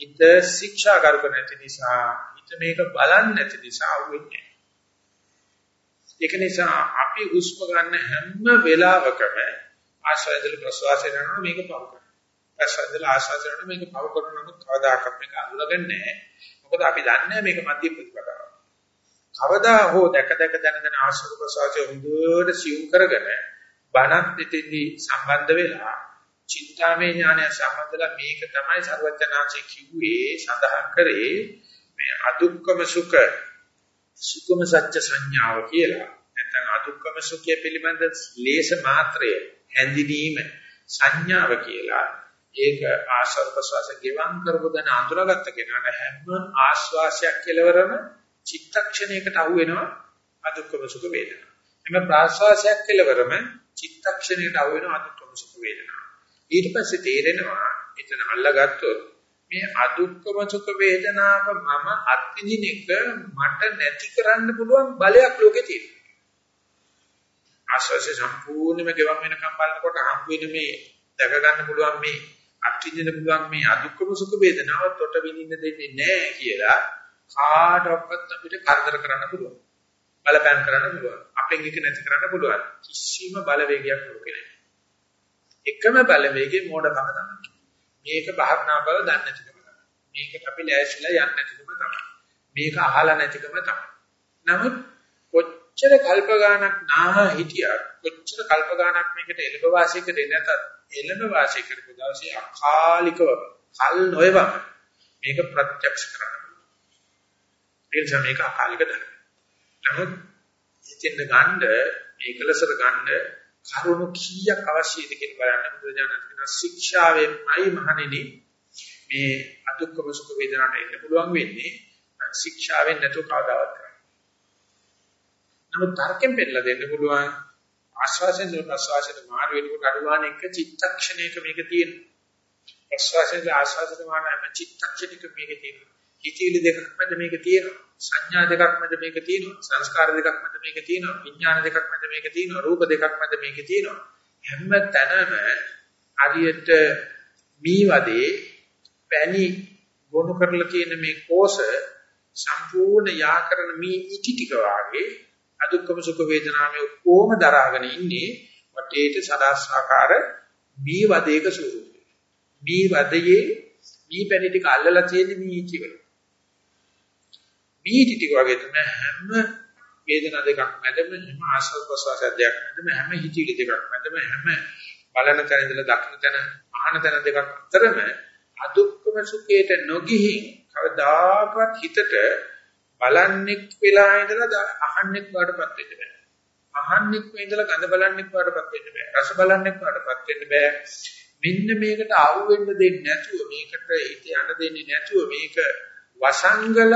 ඉත ශික්ෂාගරුක නැති නිසා ඉත මේක බලන්නේ නැති නිසා වෙන්නේ. ඒක නිසා අපි හුස්ම ගන්න හැම වෙලාවකම ආශ්වාසයද ප්‍රශ්වාසය යනවා මේක පව කරනවා. ප්‍රශ්වාසයද ආශ්වාසය යනවා මේක පව කරනවා නමුත් කවදාකවත් මේක අඳුරගන්නේ නැහැ. මොකද අපි දන්නේ මේක මධ්‍ය ප්‍රතිපදාව. කවදා හෝ දැක දැක දැන දැන ආශ්වාස ප්‍රශ්වාසය හොඳට සියුම් කරගෙන බණත් දෙතෙන්දී සම්බන්ධ වෙලා චින්තාමය ඥානය සම්බන්ධලා මේක තමයි ਸਰවඥාන්සේ කිව්වේ සඳහන් කරේ මේ අදුක්කම සුඛ සුඛම සත්‍ය සංඥාව කියලා. නැත්නම් අදුක්කම සුඛය පිළිබඳ ලේස මාත්‍රය හැඳිනීම සංඥාව කියලා. ඒක ආශ්වාස ප්‍රශ්වාස ගෙවම් කරපු දන අඳුරගත්ත කෙනාට හැම ආශ්වාසයක් කෙලවරම චිත්තක්ෂණයකට අහු වෙනවා අදුක්කම සුඛ වේදනා. එමෙ ප්‍රාශ්වාසයක් කෙලවරම චිත්තක්ෂණයකට අහු වෙනවා අදුක්කම සුඛ වේදනා. ඊට පස්සේ තේරෙනවා එතන අල්ලගත්තොත් මේ අදුක්කම සුඛ වේදනාව මම අත්විඳින එක මට නැති කරන්න පුළුවන් බලයක් ලෝකේ තියෙනවා. ආශ්වාසය සම්පූර්ණයෙන්ම ගෙවන් වෙනකම් බලනකොට හම් වෙන මේ දැක ගන්න පුළුවන් මේ අත්විඳින්න පුළුවන් මේ අදුක්කම සුඛ වේදනාව තොට විඳින්න දෙන්නේ නැහැ කියලා කාටවත් අපිට කරදර කරන්න පුළුවන්. බලපෑම් කරන්න පුළුවන්. අපෙන් එක නැති කරන්න පුළුවන්. කිසිම බලවේගයක් ලෝකේ නැහැ. එකම බලවේගය මෝඩකම තමයි. මේක භාවනා බව දන්නේ නැතිකම තමයි. මේකට අපි ලෑස්තිලා යන්නේ නැතිකම තමයි. මේක අහලා නැතිකම තමයි. නමුත් කොච්චර කල්ප ගානක් නාහ හිටියා කොච්චර කල්ප ගානක් මේකට එළඹ වාසය කරේ නැතත් එළඹ වාසය කරපු දවසේ අකාලිකව කල් නොයවම මේක ප්‍රත්‍යක්ෂ කරගන්න. ඒ නිසා මේක අකාලික ධර්ම. නමුත් ඉතින් ගන්න ඒකලසර ගන්න කරුණු කීයක් අවශ්‍යද කියලා බලන්න බුදුරජාණන් කියන ශික්ෂාවෙන්මයි මහණෙනි මේ අදුක්කම සුඛ වේදනාට එන්න පුළුවන් වෙන්නේ ශික්ෂාවෙන් නැතුව කවදාවත් කරන්නේ. නමුත් තර්කයෙන් පෙන්නලා දෙන්න පුළුවන් ආශ්වාසයෙන් ප්‍රශ්වාසයට මාරු වෙනකොට අඩුවාන එක චිත්තක්ෂණයක මේක තියෙනවා. ප්‍රශ්වාසයෙන් ආශ්වාසයට මාරු වෙන චිත්තක්ෂණයක මේක තියෙනවා. හිතවිලි දෙකක් මැද මේක තියෙනවා. සංඥා දෙකක් මැද මේක තියෙනවා. සංස්කාර දෙකක් මැද මේක තියෙනවා. විඥාන දෙකක් මැද මේක තියෙනවා. රූප දෙකක් මැද මේක තියෙනවා. හැම තැනම හරියට මීවදේ පැණි ගොනු කරලා තියෙන මේ කෝෂ සම්පූර්ණ යා කරන මේ ඉටි ටික වාගේ අදුක්කම සුඛ වේදනාවේ කොහොම දරාගෙන ඉන්නේ වටේට සදාස්ාකාර මීවදේක ස්වරූපය. මීවදයේ මී පැණි ටික අල්ලලා තියෙන මී ඉටි වල. බීටි ටික වගේ තමයි හැම වේදනා දෙකක් මැදම හැම ආස්වාද ප්‍රසවාස දෙකක් මැදම හැම හිතිලි දෙකක් මැදම හැම බලන තැන ඉඳලා දක්න තැන අහන තැන දෙකක් අතරම අදුක්කම සුඛයට නොගිහින් කවදාකවත් හිතට බලන්නෙක් වෙලා ඉඳලා අහන්නෙක් වඩපත් වෙන්න බෑ. අහන්නෙක් වෙලා ගඳ බලන්නෙක් වඩපත් වෙන්න බෑ. රස බලන්නෙක් වඩපත් වෙන්න බෑ. මෙන්න මේකට ආව වෙන්න දෙන්නේ නැතුව මේකට හිත යන්න දෙන්නේ නැතුව මේක වසංගල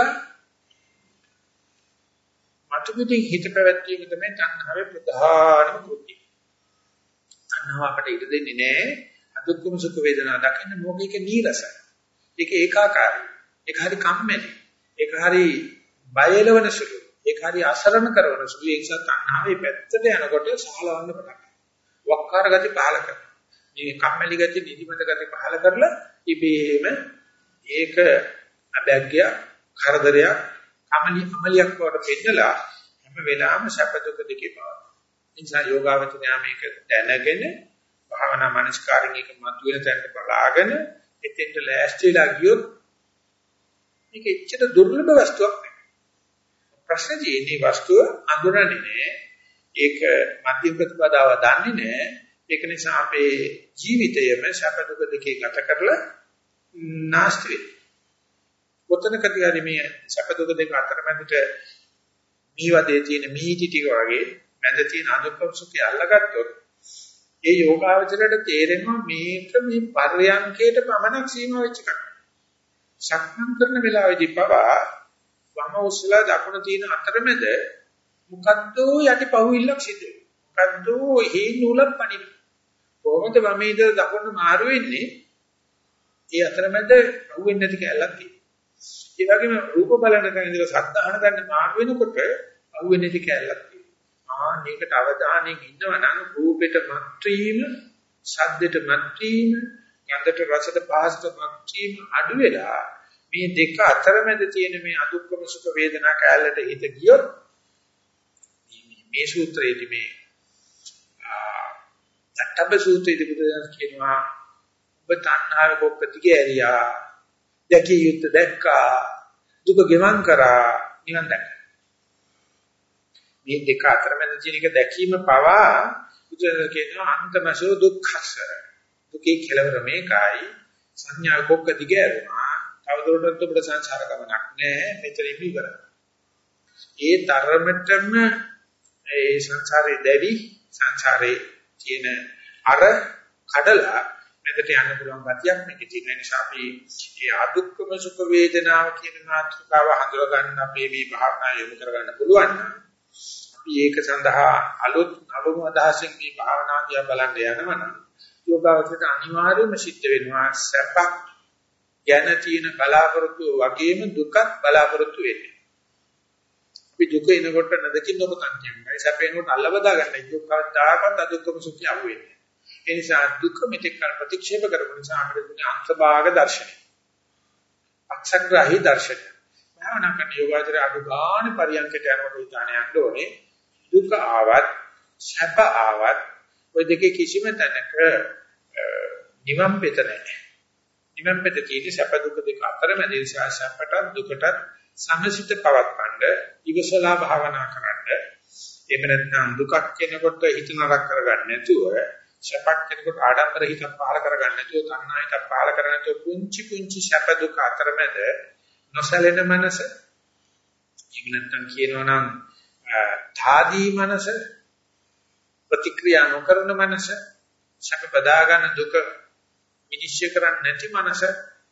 මතු පිටින් හිත පැවැත්වීම තමයි තණ්හාවේ ප්‍රධානම කෘත්‍යය. තණ්හාව අපට ඉඩ දෙන්නේ නැහැ. අදුක්කම සුඛ වේදනා දකින්න මොකේක නීරසයි. ඒක ඒකාකාරයි. ඒක හරි කම්මැලි. ඒක හරි බයලවන සුළු. ඒක හරි අසරණ කරන සුළු. ඒ නිසා තණ්හාවේ පැත්තට යනකොට සහලවන්න පටන් ගන්නවා. වක්කාර ගති පහල කරනවා. මේ කම්මැලි ගති, නිදිමත ගති පහල කරලා ඉබේම ඒක අබැග්ගය, කරදරයක්, කමලි අමලියක් වඩ පෙන්නලා හැම වෙලාවෙම සැප දුක දෙකේ බව. නිසා යෝගාවචනය මේක දැනගෙන භාවනා මනස්කාරින් එක මතුවෙන තැනට බලාගෙන එතෙන්ට ලෑස්තිලා ගියොත් මේක එච්චර දුර්ලභ වස්තුවක් නෙවෙයි. ප්‍රශ්නේ තියෙන්නේ වස්තුව අඳුරන්නේ නෑ. ඒක මධ්‍ය ප්‍රතිපදාව දන්නේ නෑ. ඒක නිසා අපේ ජීවිතයම සැප දුක දෙකේ ගත කරලා නාස්ති වෙනවා. කොතනකදී හරි මේ සැප දුක දෙක අතරමැදට මීවදේ තියෙන මීටි ටික වගේ මැද තියෙන අදුක්කම සුඛය අල්ලගත්තොත් ඒ යෝගාවචරයට තේරෙනවා මේක මේ පර්යංකයට පමණක් සීමා වෙච්ච එකක්. සක්මන් කරන වෙලාවේදී පවා වම උස්සලා දකුණ තියෙන අතරමැද මොකද්ද යටි පහුවිල්ලක් සිදු වෙනවා. මොකද්ද හේ නූලක් පනින. කොහොමද වමේ ඉඳලා දකුණ මාරු වෙන්නේ? ඒ අතරමැද අහුවෙන්නේ නැති කැලක් තියෙනවා. ඒ වගේම රූප බලන කෙනා ඉඳලා සද්ද අහන ගන්න මාරු වෙනකොට අහුවෙන්නේ නැති කැලක් තියෙනවා. ආ මේකට අවධානයෙන් ඉන්නවා නම් රූපෙට මත්වීම, ශබ්දෙට මත්වීම, ගන්ධට රසට පහසට මත්වීම අඩු වෙලා මේ දෙක අතරමැද තියෙන මේ අදුක්කම සුඛ වේදනා කැලලට හිත ගියොත් මේ සූත්‍රයේදී මේ අට්ඨබ සූත්‍රයේදී බුදුදහම කියනවා ඔබ තණ්හාවේ කොක්ක දිගේ ඇරියා දැකිය යුත්ත දැක්කා දුක ගෙවන් කරා නිවන් දැක්කා මේ දෙක අතරමැද තියෙන එක දැකීම පවා බුදුරජාණන් කියනවා අන්තමසෝ දුක්ඛස. දුකේ කෙලවර මේකයි සංඥා කොක්ක දිගෑරුණා. තවදුරටත් ඔබට සංසාර ගමනක් නැහැ. මෙතනින් ඉවරයි. ඒ තරමටම ඒ සංසාරේ දැවි සංසාරේ තියෙන අර කඩලා මෙතට යන්න පුළුවන් ගතියක් මේකේ තියෙන නිසා අපි මේ අදුක්කම සුඛ වේදනාව කියන මාතෘකාව හඳුනා ගන්න අපේ මේ භාවනා යොමු කරගන්න පුළුවන් නම් අපි ඒක සඳහා අලුත් නවම අදහසින් මේ භාවනා දිහා බලන්න යනවනම් යෝගාවචරයට අනිවාර්යයෙන්ම සිද්ධ වෙනවා සැපක් ගැන තියෙන බලාපොරොත්තු වගේම දුකක් බලාපොරොත්තු වෙන්නේ. අපි දුක එනකොට නැදකින් ඔබ කන්තියයි සැප එනකොට අල්ලවදා ගන්න යෝගාවචරයට අදුක්කම සුඛය අහුවෙන්නේ. ඒ නිසා දුක මෙතෙක් ප්‍රතික්ෂේප කරපු නිසා අපිට දුන්නේ අන්තභාග දර්ශනය. අක්ෂග්‍රහී දර්ශනය. භාවනා කරන යෝගාචරය අඩු ගන්න පරියන්කට යනකොට උදාන යන්න ඕනේ. දුක ආවත් සැප ආවත් ওই දෙකේ කිසිම තැනක නිවන් පෙත නැහැ. නිවන් පෙත තියෙන්නේ සැප දුක දෙක අතර මැද නිසා සැපට දුකට සමසිත පවත්වන්න ඉවසලා භාවනා කරන්න. එහෙම නැත්නම් දුකක් කෙනකොට හිත නරක කරගන්න නැතුව සැපක් කෙනකොට ආඩම්බර හිතක් පහල කරගන්න නැතුව තණ්හා හිතක් පහල කරගන්න නැතුව පුංචි පුංචි සැප දුක අතර මැද නොසැලෙන මනස එහෙම නැත්නම් කියනවනම් තාදී මනස ප්‍රතික්‍රියා නොකරන මනස සැප බදා ගන්න දුක විනිශ්චය කරන්නේ නැති මනස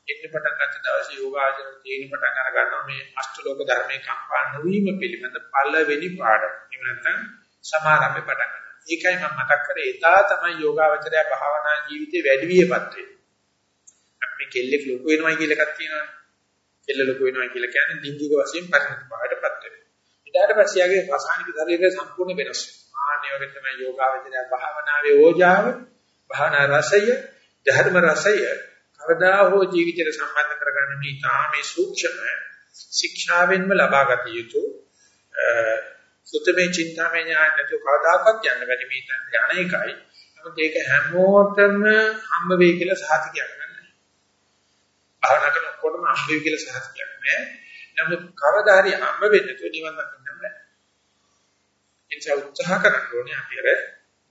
එන්න පටන් ගන්න දවසේ යෝගාචර තියෙන පටන් අර ගන්නවා මේ අෂ්ටලෝක ධර්මයේ කම්පා නොවීම පිළිබඳ පළවෙනි පාඩම. එහෙම නැත්නම් සමාරම්භේ පටන් ගන්නවා. ඒකයි මම මතක් කරේ එදා තමයි යෝගාචරය භාවනා ජීවිතේ වැඩි වියපත් වෙන්නේ. අපි මේ කෙල්ලෙක් ලොකු වෙනවයි කියලා එකක් තියෙනවානේ. කෙල්ල ලොකු වෙනවයි කියලා කියන්නේ ලිංගික වශයෙන් පරිණත භාවයටපත් වෙනවා. ඊට පස්සේ යාගේ රසායනික ශරීරය සම්පූර්ණ වෙනස් වෙනවා. ආන්නේ වගේ තමයි යෝගාවචරය භාවනාවේ ඕජාව, භාවනා රසය, ධර්ම රසය කවදා හෝ ජීවිතයට සම්බන්ධ කරගන්න මේ තාමේ සූක්ෂම ශික්ෂාවෙන්ම ලබාගත යුතු සුතමේ චින්තාමේ ඥාන නැතු කවදාකවත් යන්න බැරි මේ යන එකයි. නමුත් ඒක හැමෝටම හම්බ වෙයි කියලා සාහිතියක් නැහැ. භාවනා කරන ඔක්කොටම හම්බ වෙයි කියලා සාහිතියක් නැහැ. නමුත් කවදා හරි හම්බ වෙන්නේ නැතුව නිවන් දකින්න බෑ. ඒ නිසා උත්සාහ කරන්න ඕනේ අපි අර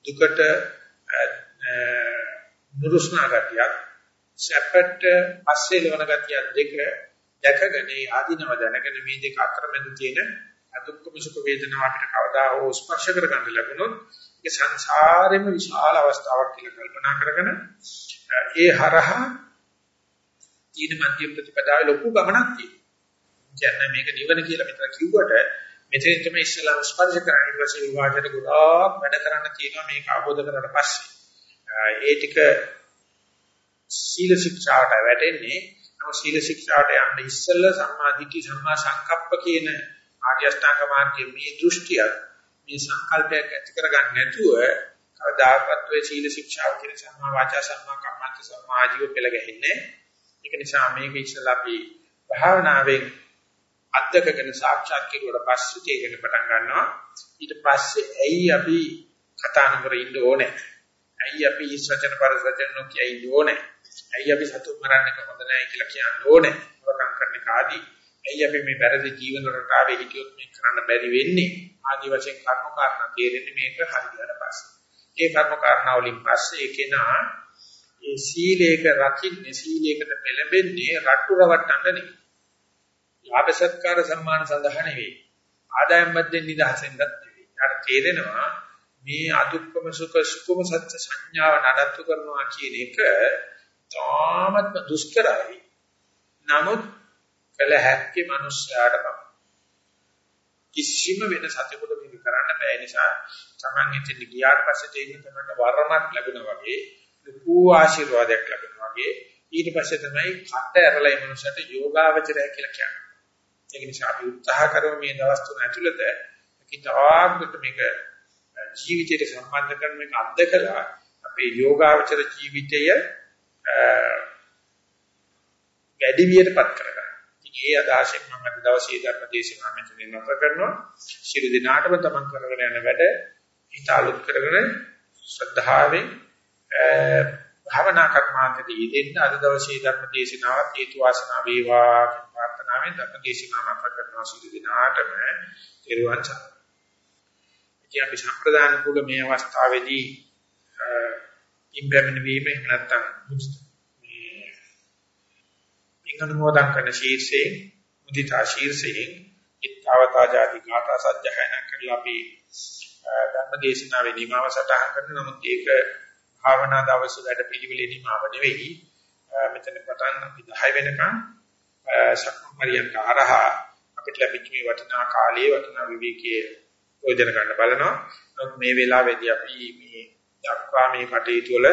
දුකට නුරුස්නා ගතියක් සැපට පස්සේ ලවන ගතියක් දෙක දැකගෙන ආධිනව දැනගෙන මේ දෙක අතර මැද තියෙන අදුක්කම සුඛ වේදනාව අපිට කවදා හෝ ස්පර්ශ කර ගන්න ලැබුණොත් ඒ සංසාරෙම විශාල අවස්ථාවක් කියලා කල්පනා කරගෙන ඒ හරහා ඊන මධ්‍ය ප්‍රතිපදාවේ ලොකු ගමනක් තියෙනවා. කියන්නේ මේක නිවන කියලා මෙතන කිව්වට මෙතන තමයි ඉස්සලාම ස්පර්ශ කරන්නේ ඊට පස්සේ විවාහයට ගොඩාක් වැඩ කරන්න තියෙනවා මේක අවබෝධ කරලා පස්සේ ඒ ටික සීල ශික්ෂාවට වැටෙන්නේ නෝ සීල ශික්ෂාට යන්න ඉස්සෙල්ලා සම්මාදිට්ඨි සම්මා සංකප්ප කියන ආර්ය අෂ්ටාංග මාර්ගයේ මේ දෘෂ්ටිය මේ සංකල්පයක් ඇති කරගන්න නැතුව කවදාකවත් ඔය සීල ශික්ෂාව කියන සම්මා වාචා සම්මා කම්මන්ත සම්මා ආජීව පෙළ ගැහින්නේ. ඒක නිසා මේක ඉස්සෙල්ලා අපි භාවනාවෙන් අත්දකගෙන සාක්ෂාත් කෙරුවට පස්සේ තේරෙන්න පටන් ගන්නවා. ඊට පස්සේ ඇයි අපි කතා නොකර ඉන්න ඕනේ? ඇයි අපි ඉස්වචන පරසචන නොකිය ඉන්න ඕනේ? ඇයි අපි සතුන් මරන්න එක හොඳ නැහැ කියලා කියන්න ඕනේ? වරකම් කරන කාදී. ඇයි අපි මේ වැරදි ජීවන රටාවේ හිටියොත් මේ කරන්න බැරි වෙන්නේ? ආදි වශයෙන් කර්ම කාරණා තේරෙන්නේ මේක හරියට පස්සේ. ඒ කර්ම කාරණා වලින් පස්සේ ඒකේනා ඒ සීලේක රකින්නේ සීලේකට පෙළඹෙන්නේ රට්ටු රවට්ටන්න නෙවෙයි. ලාභ සත්කාර සම්මාන සඳහා නෙවෙයි. ආදායම් මැද්දෙන් නිදහසෙන්වත් නෙවෙයි. ඊට තේරෙනවා මේ අදුක්කම සුඛ සුඛම සත්‍ය සංඥාව නඩත්තු කරනවා කියන එක තාමත්ම දුෂ්කරයි. නමුත් කළ හැක්කේ මිනිස්යාට පමණයි. කිසිම වෙන සතෙකුට මේක කරන්න බෑ නිසා Taman ඉතින් ගියාට පස්සේ තේින්න තමයි වරමක් ලැබුණා වගේ ලොකු ආශිර්වාදයක් ලැබුණා වගේ ඊට පස්සේ තමයි කට ඇරලා මනුස්සයට යෝගාවචරය කියලා කියන්නේ. ඒක නිසා අපි උත්සාහ කරමු මේ දවස් තුන ඇතුළත කිතාවකට මේක ජීවිතයට සම්බන්ධ කරන මේක අත්දකලා අපේ යෝගාවචර ජීවිතය වැඩි වියටපත් කරගන්න. ඉතින් ඒ අදහසෙන් මම අද දවසේ ධර්ම දේශනාව මෙතනින් නැවත කරනවා. ශිරු දිනාටම තමන් කරගෙන යන වැඩ හිත අලුත් කරගෙන ශ්‍රද්ධාවෙන් භාවනා කර්මාන්තදී යෙදෙන්න අද දවසේ ධර්ම දේශනාවත් හේතු වාසනා වේවා කියන ප්‍රාර්ථනාවෙන් ධර්ම දේශනාව නැවත කරනවා ශිරු දිනාටම ත්‍රිවන් සරණයි. ඉතින් අපි සම්ප්‍රදාන කුල මේ අවස්ථාවේදී ඉම්බැමින වීම එහෙම නැත්නම් මේ ඉංගනුමෝදන් කරන ශීර්ෂයේ මුදිතා ශීර්ෂයෙන් ඊතාවතා ජාති ගාථා සජ්ජහායනා කරලා අපි ධර්ම දේශනාවේ නිමාව සටහන් කරන නමුත් ඒක භාවනා දවස් වැඩ පිළිවිලේ නිමාව නෙවෙයි මෙතන පටන් අපි 10 වෙනකන් සක්මරියන් කාරහා අපිට ලැබිච්ච මේ වටිනා කාලයේ වටිනා විවේකයේ යෝජන ගන්න බලනවා. නමුත් මේ වෙලාවේදී අපි මේ දක්වා මේ කටයුතු වල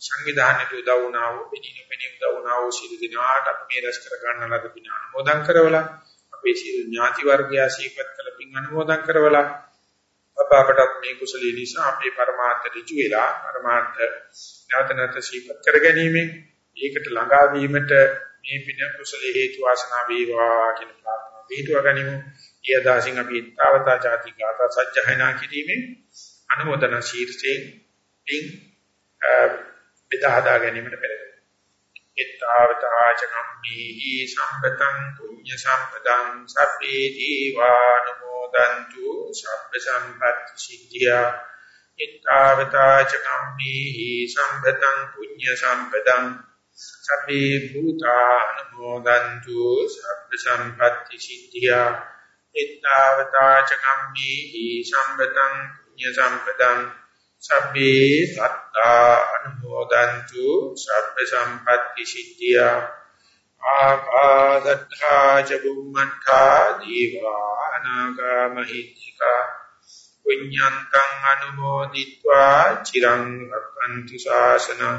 සංවිධානයට උදව් වුණා වූ පිටිනු පිටිනු උදව් වුණා වූ සියලු දෙනාට අපි මේ රැස් කර ගන්න ලද පින අනුමෝදන් කරවලා අපේ සියලු ඥාති වර්ගයා සීපත් කළ පින් අනුමෝදන් කරවලා අප අපට මේ කුසලී නිසා අපේ પરමාර්ථ ඍජු වෙලා પરමාර්ථ නැවත නැවත සීපත් කර ගැනීමෙන් ඒකට ළඟා වීමට මේ පින කුසලී හේතු වාසනා වේවා කියන ප්‍රාර්ථනා පිටුව ගනිමු. ඊයදාසින් අපි ඊතාවතා ಜಾති ගාථා සත්‍යයනා කිරීමෙන් අනුමೋದන ශීර්ෂයෙන් පින් බෙදා හදා ගැනීමට පෙරදෙනවා. ඊතාවතා චනම්මේහි සම්පතං පුඤ්ඤ සම්පතං සබ්බේ දීවානුමෝදන්තු සබ්බ සම්පත්ති සිද්ධියා ඊතාවතා චනම්මේහි සම්පතං පුඤ්ඤ සම්පතං සබ්බේ භූතානුමෝදන්තු සබ්බ සම්පත්ති සිද්ධියා ittavata චකම්මේහි සම්පතං පුඤ්ඤ සම්පතං sabbhi satta anubodantu sabbhi sampatti siddhya ākādattha ca bhummattha divānaka mahiddhika puñyantaṁ anubodhitvā chiraṁ rakkantu sāsana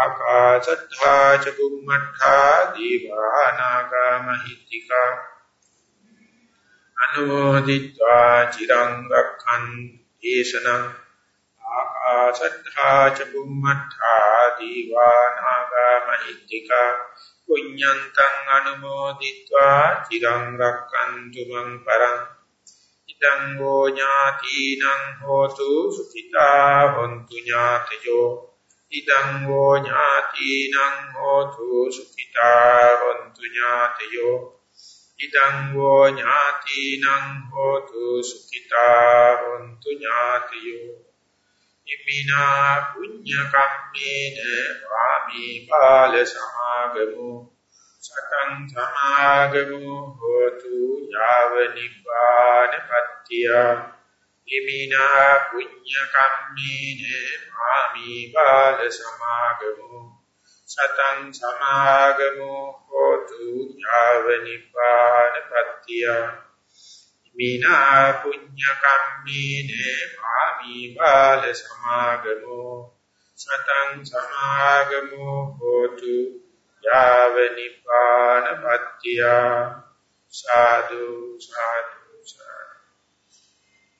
ākādattha ca bhummattha divānaka mahiddhika anubodhitvā chiraṁ rakkantu sāsana ආකාශත්තා ච බුම්මත්තා දීවානාගා මහිත්‍තිකා පුඤ්ඤන්තං අනුමෝදිत्वा චිරං රක්ඛන්තු මං පරං ඉදං ෝ ඥාතිනං හෝතු සුඛිතා හොන්තු ඥාතයෝ ඉදං ෝ ඥාතිනං හෝතු සුඛිතා හොන්තු ඥාතයෝ ඉදං වෝ ඥාතිනං හෝතු සුඛිතා හොන්තු ඥාතියෝ ඉමිනා පුඤ්ඤ කම්මේන වාමි බාල සමාගමු සතං සමාගමු හෝතු යාව නිපාන පත්‍තිය ඉමිනා පුඤ්ඤ කම්මේන වාමි බාල සමාගමු සතං සමාගමෝ හෝතු ඥාව නිපාන පත්‍තිය මිනා පුඤ්ඤ කම්මේන මාමි බාල සමාගමෝ සතං සමාගමෝ හෝතු යාව නිපාන පත්‍තිය සාදු සාදු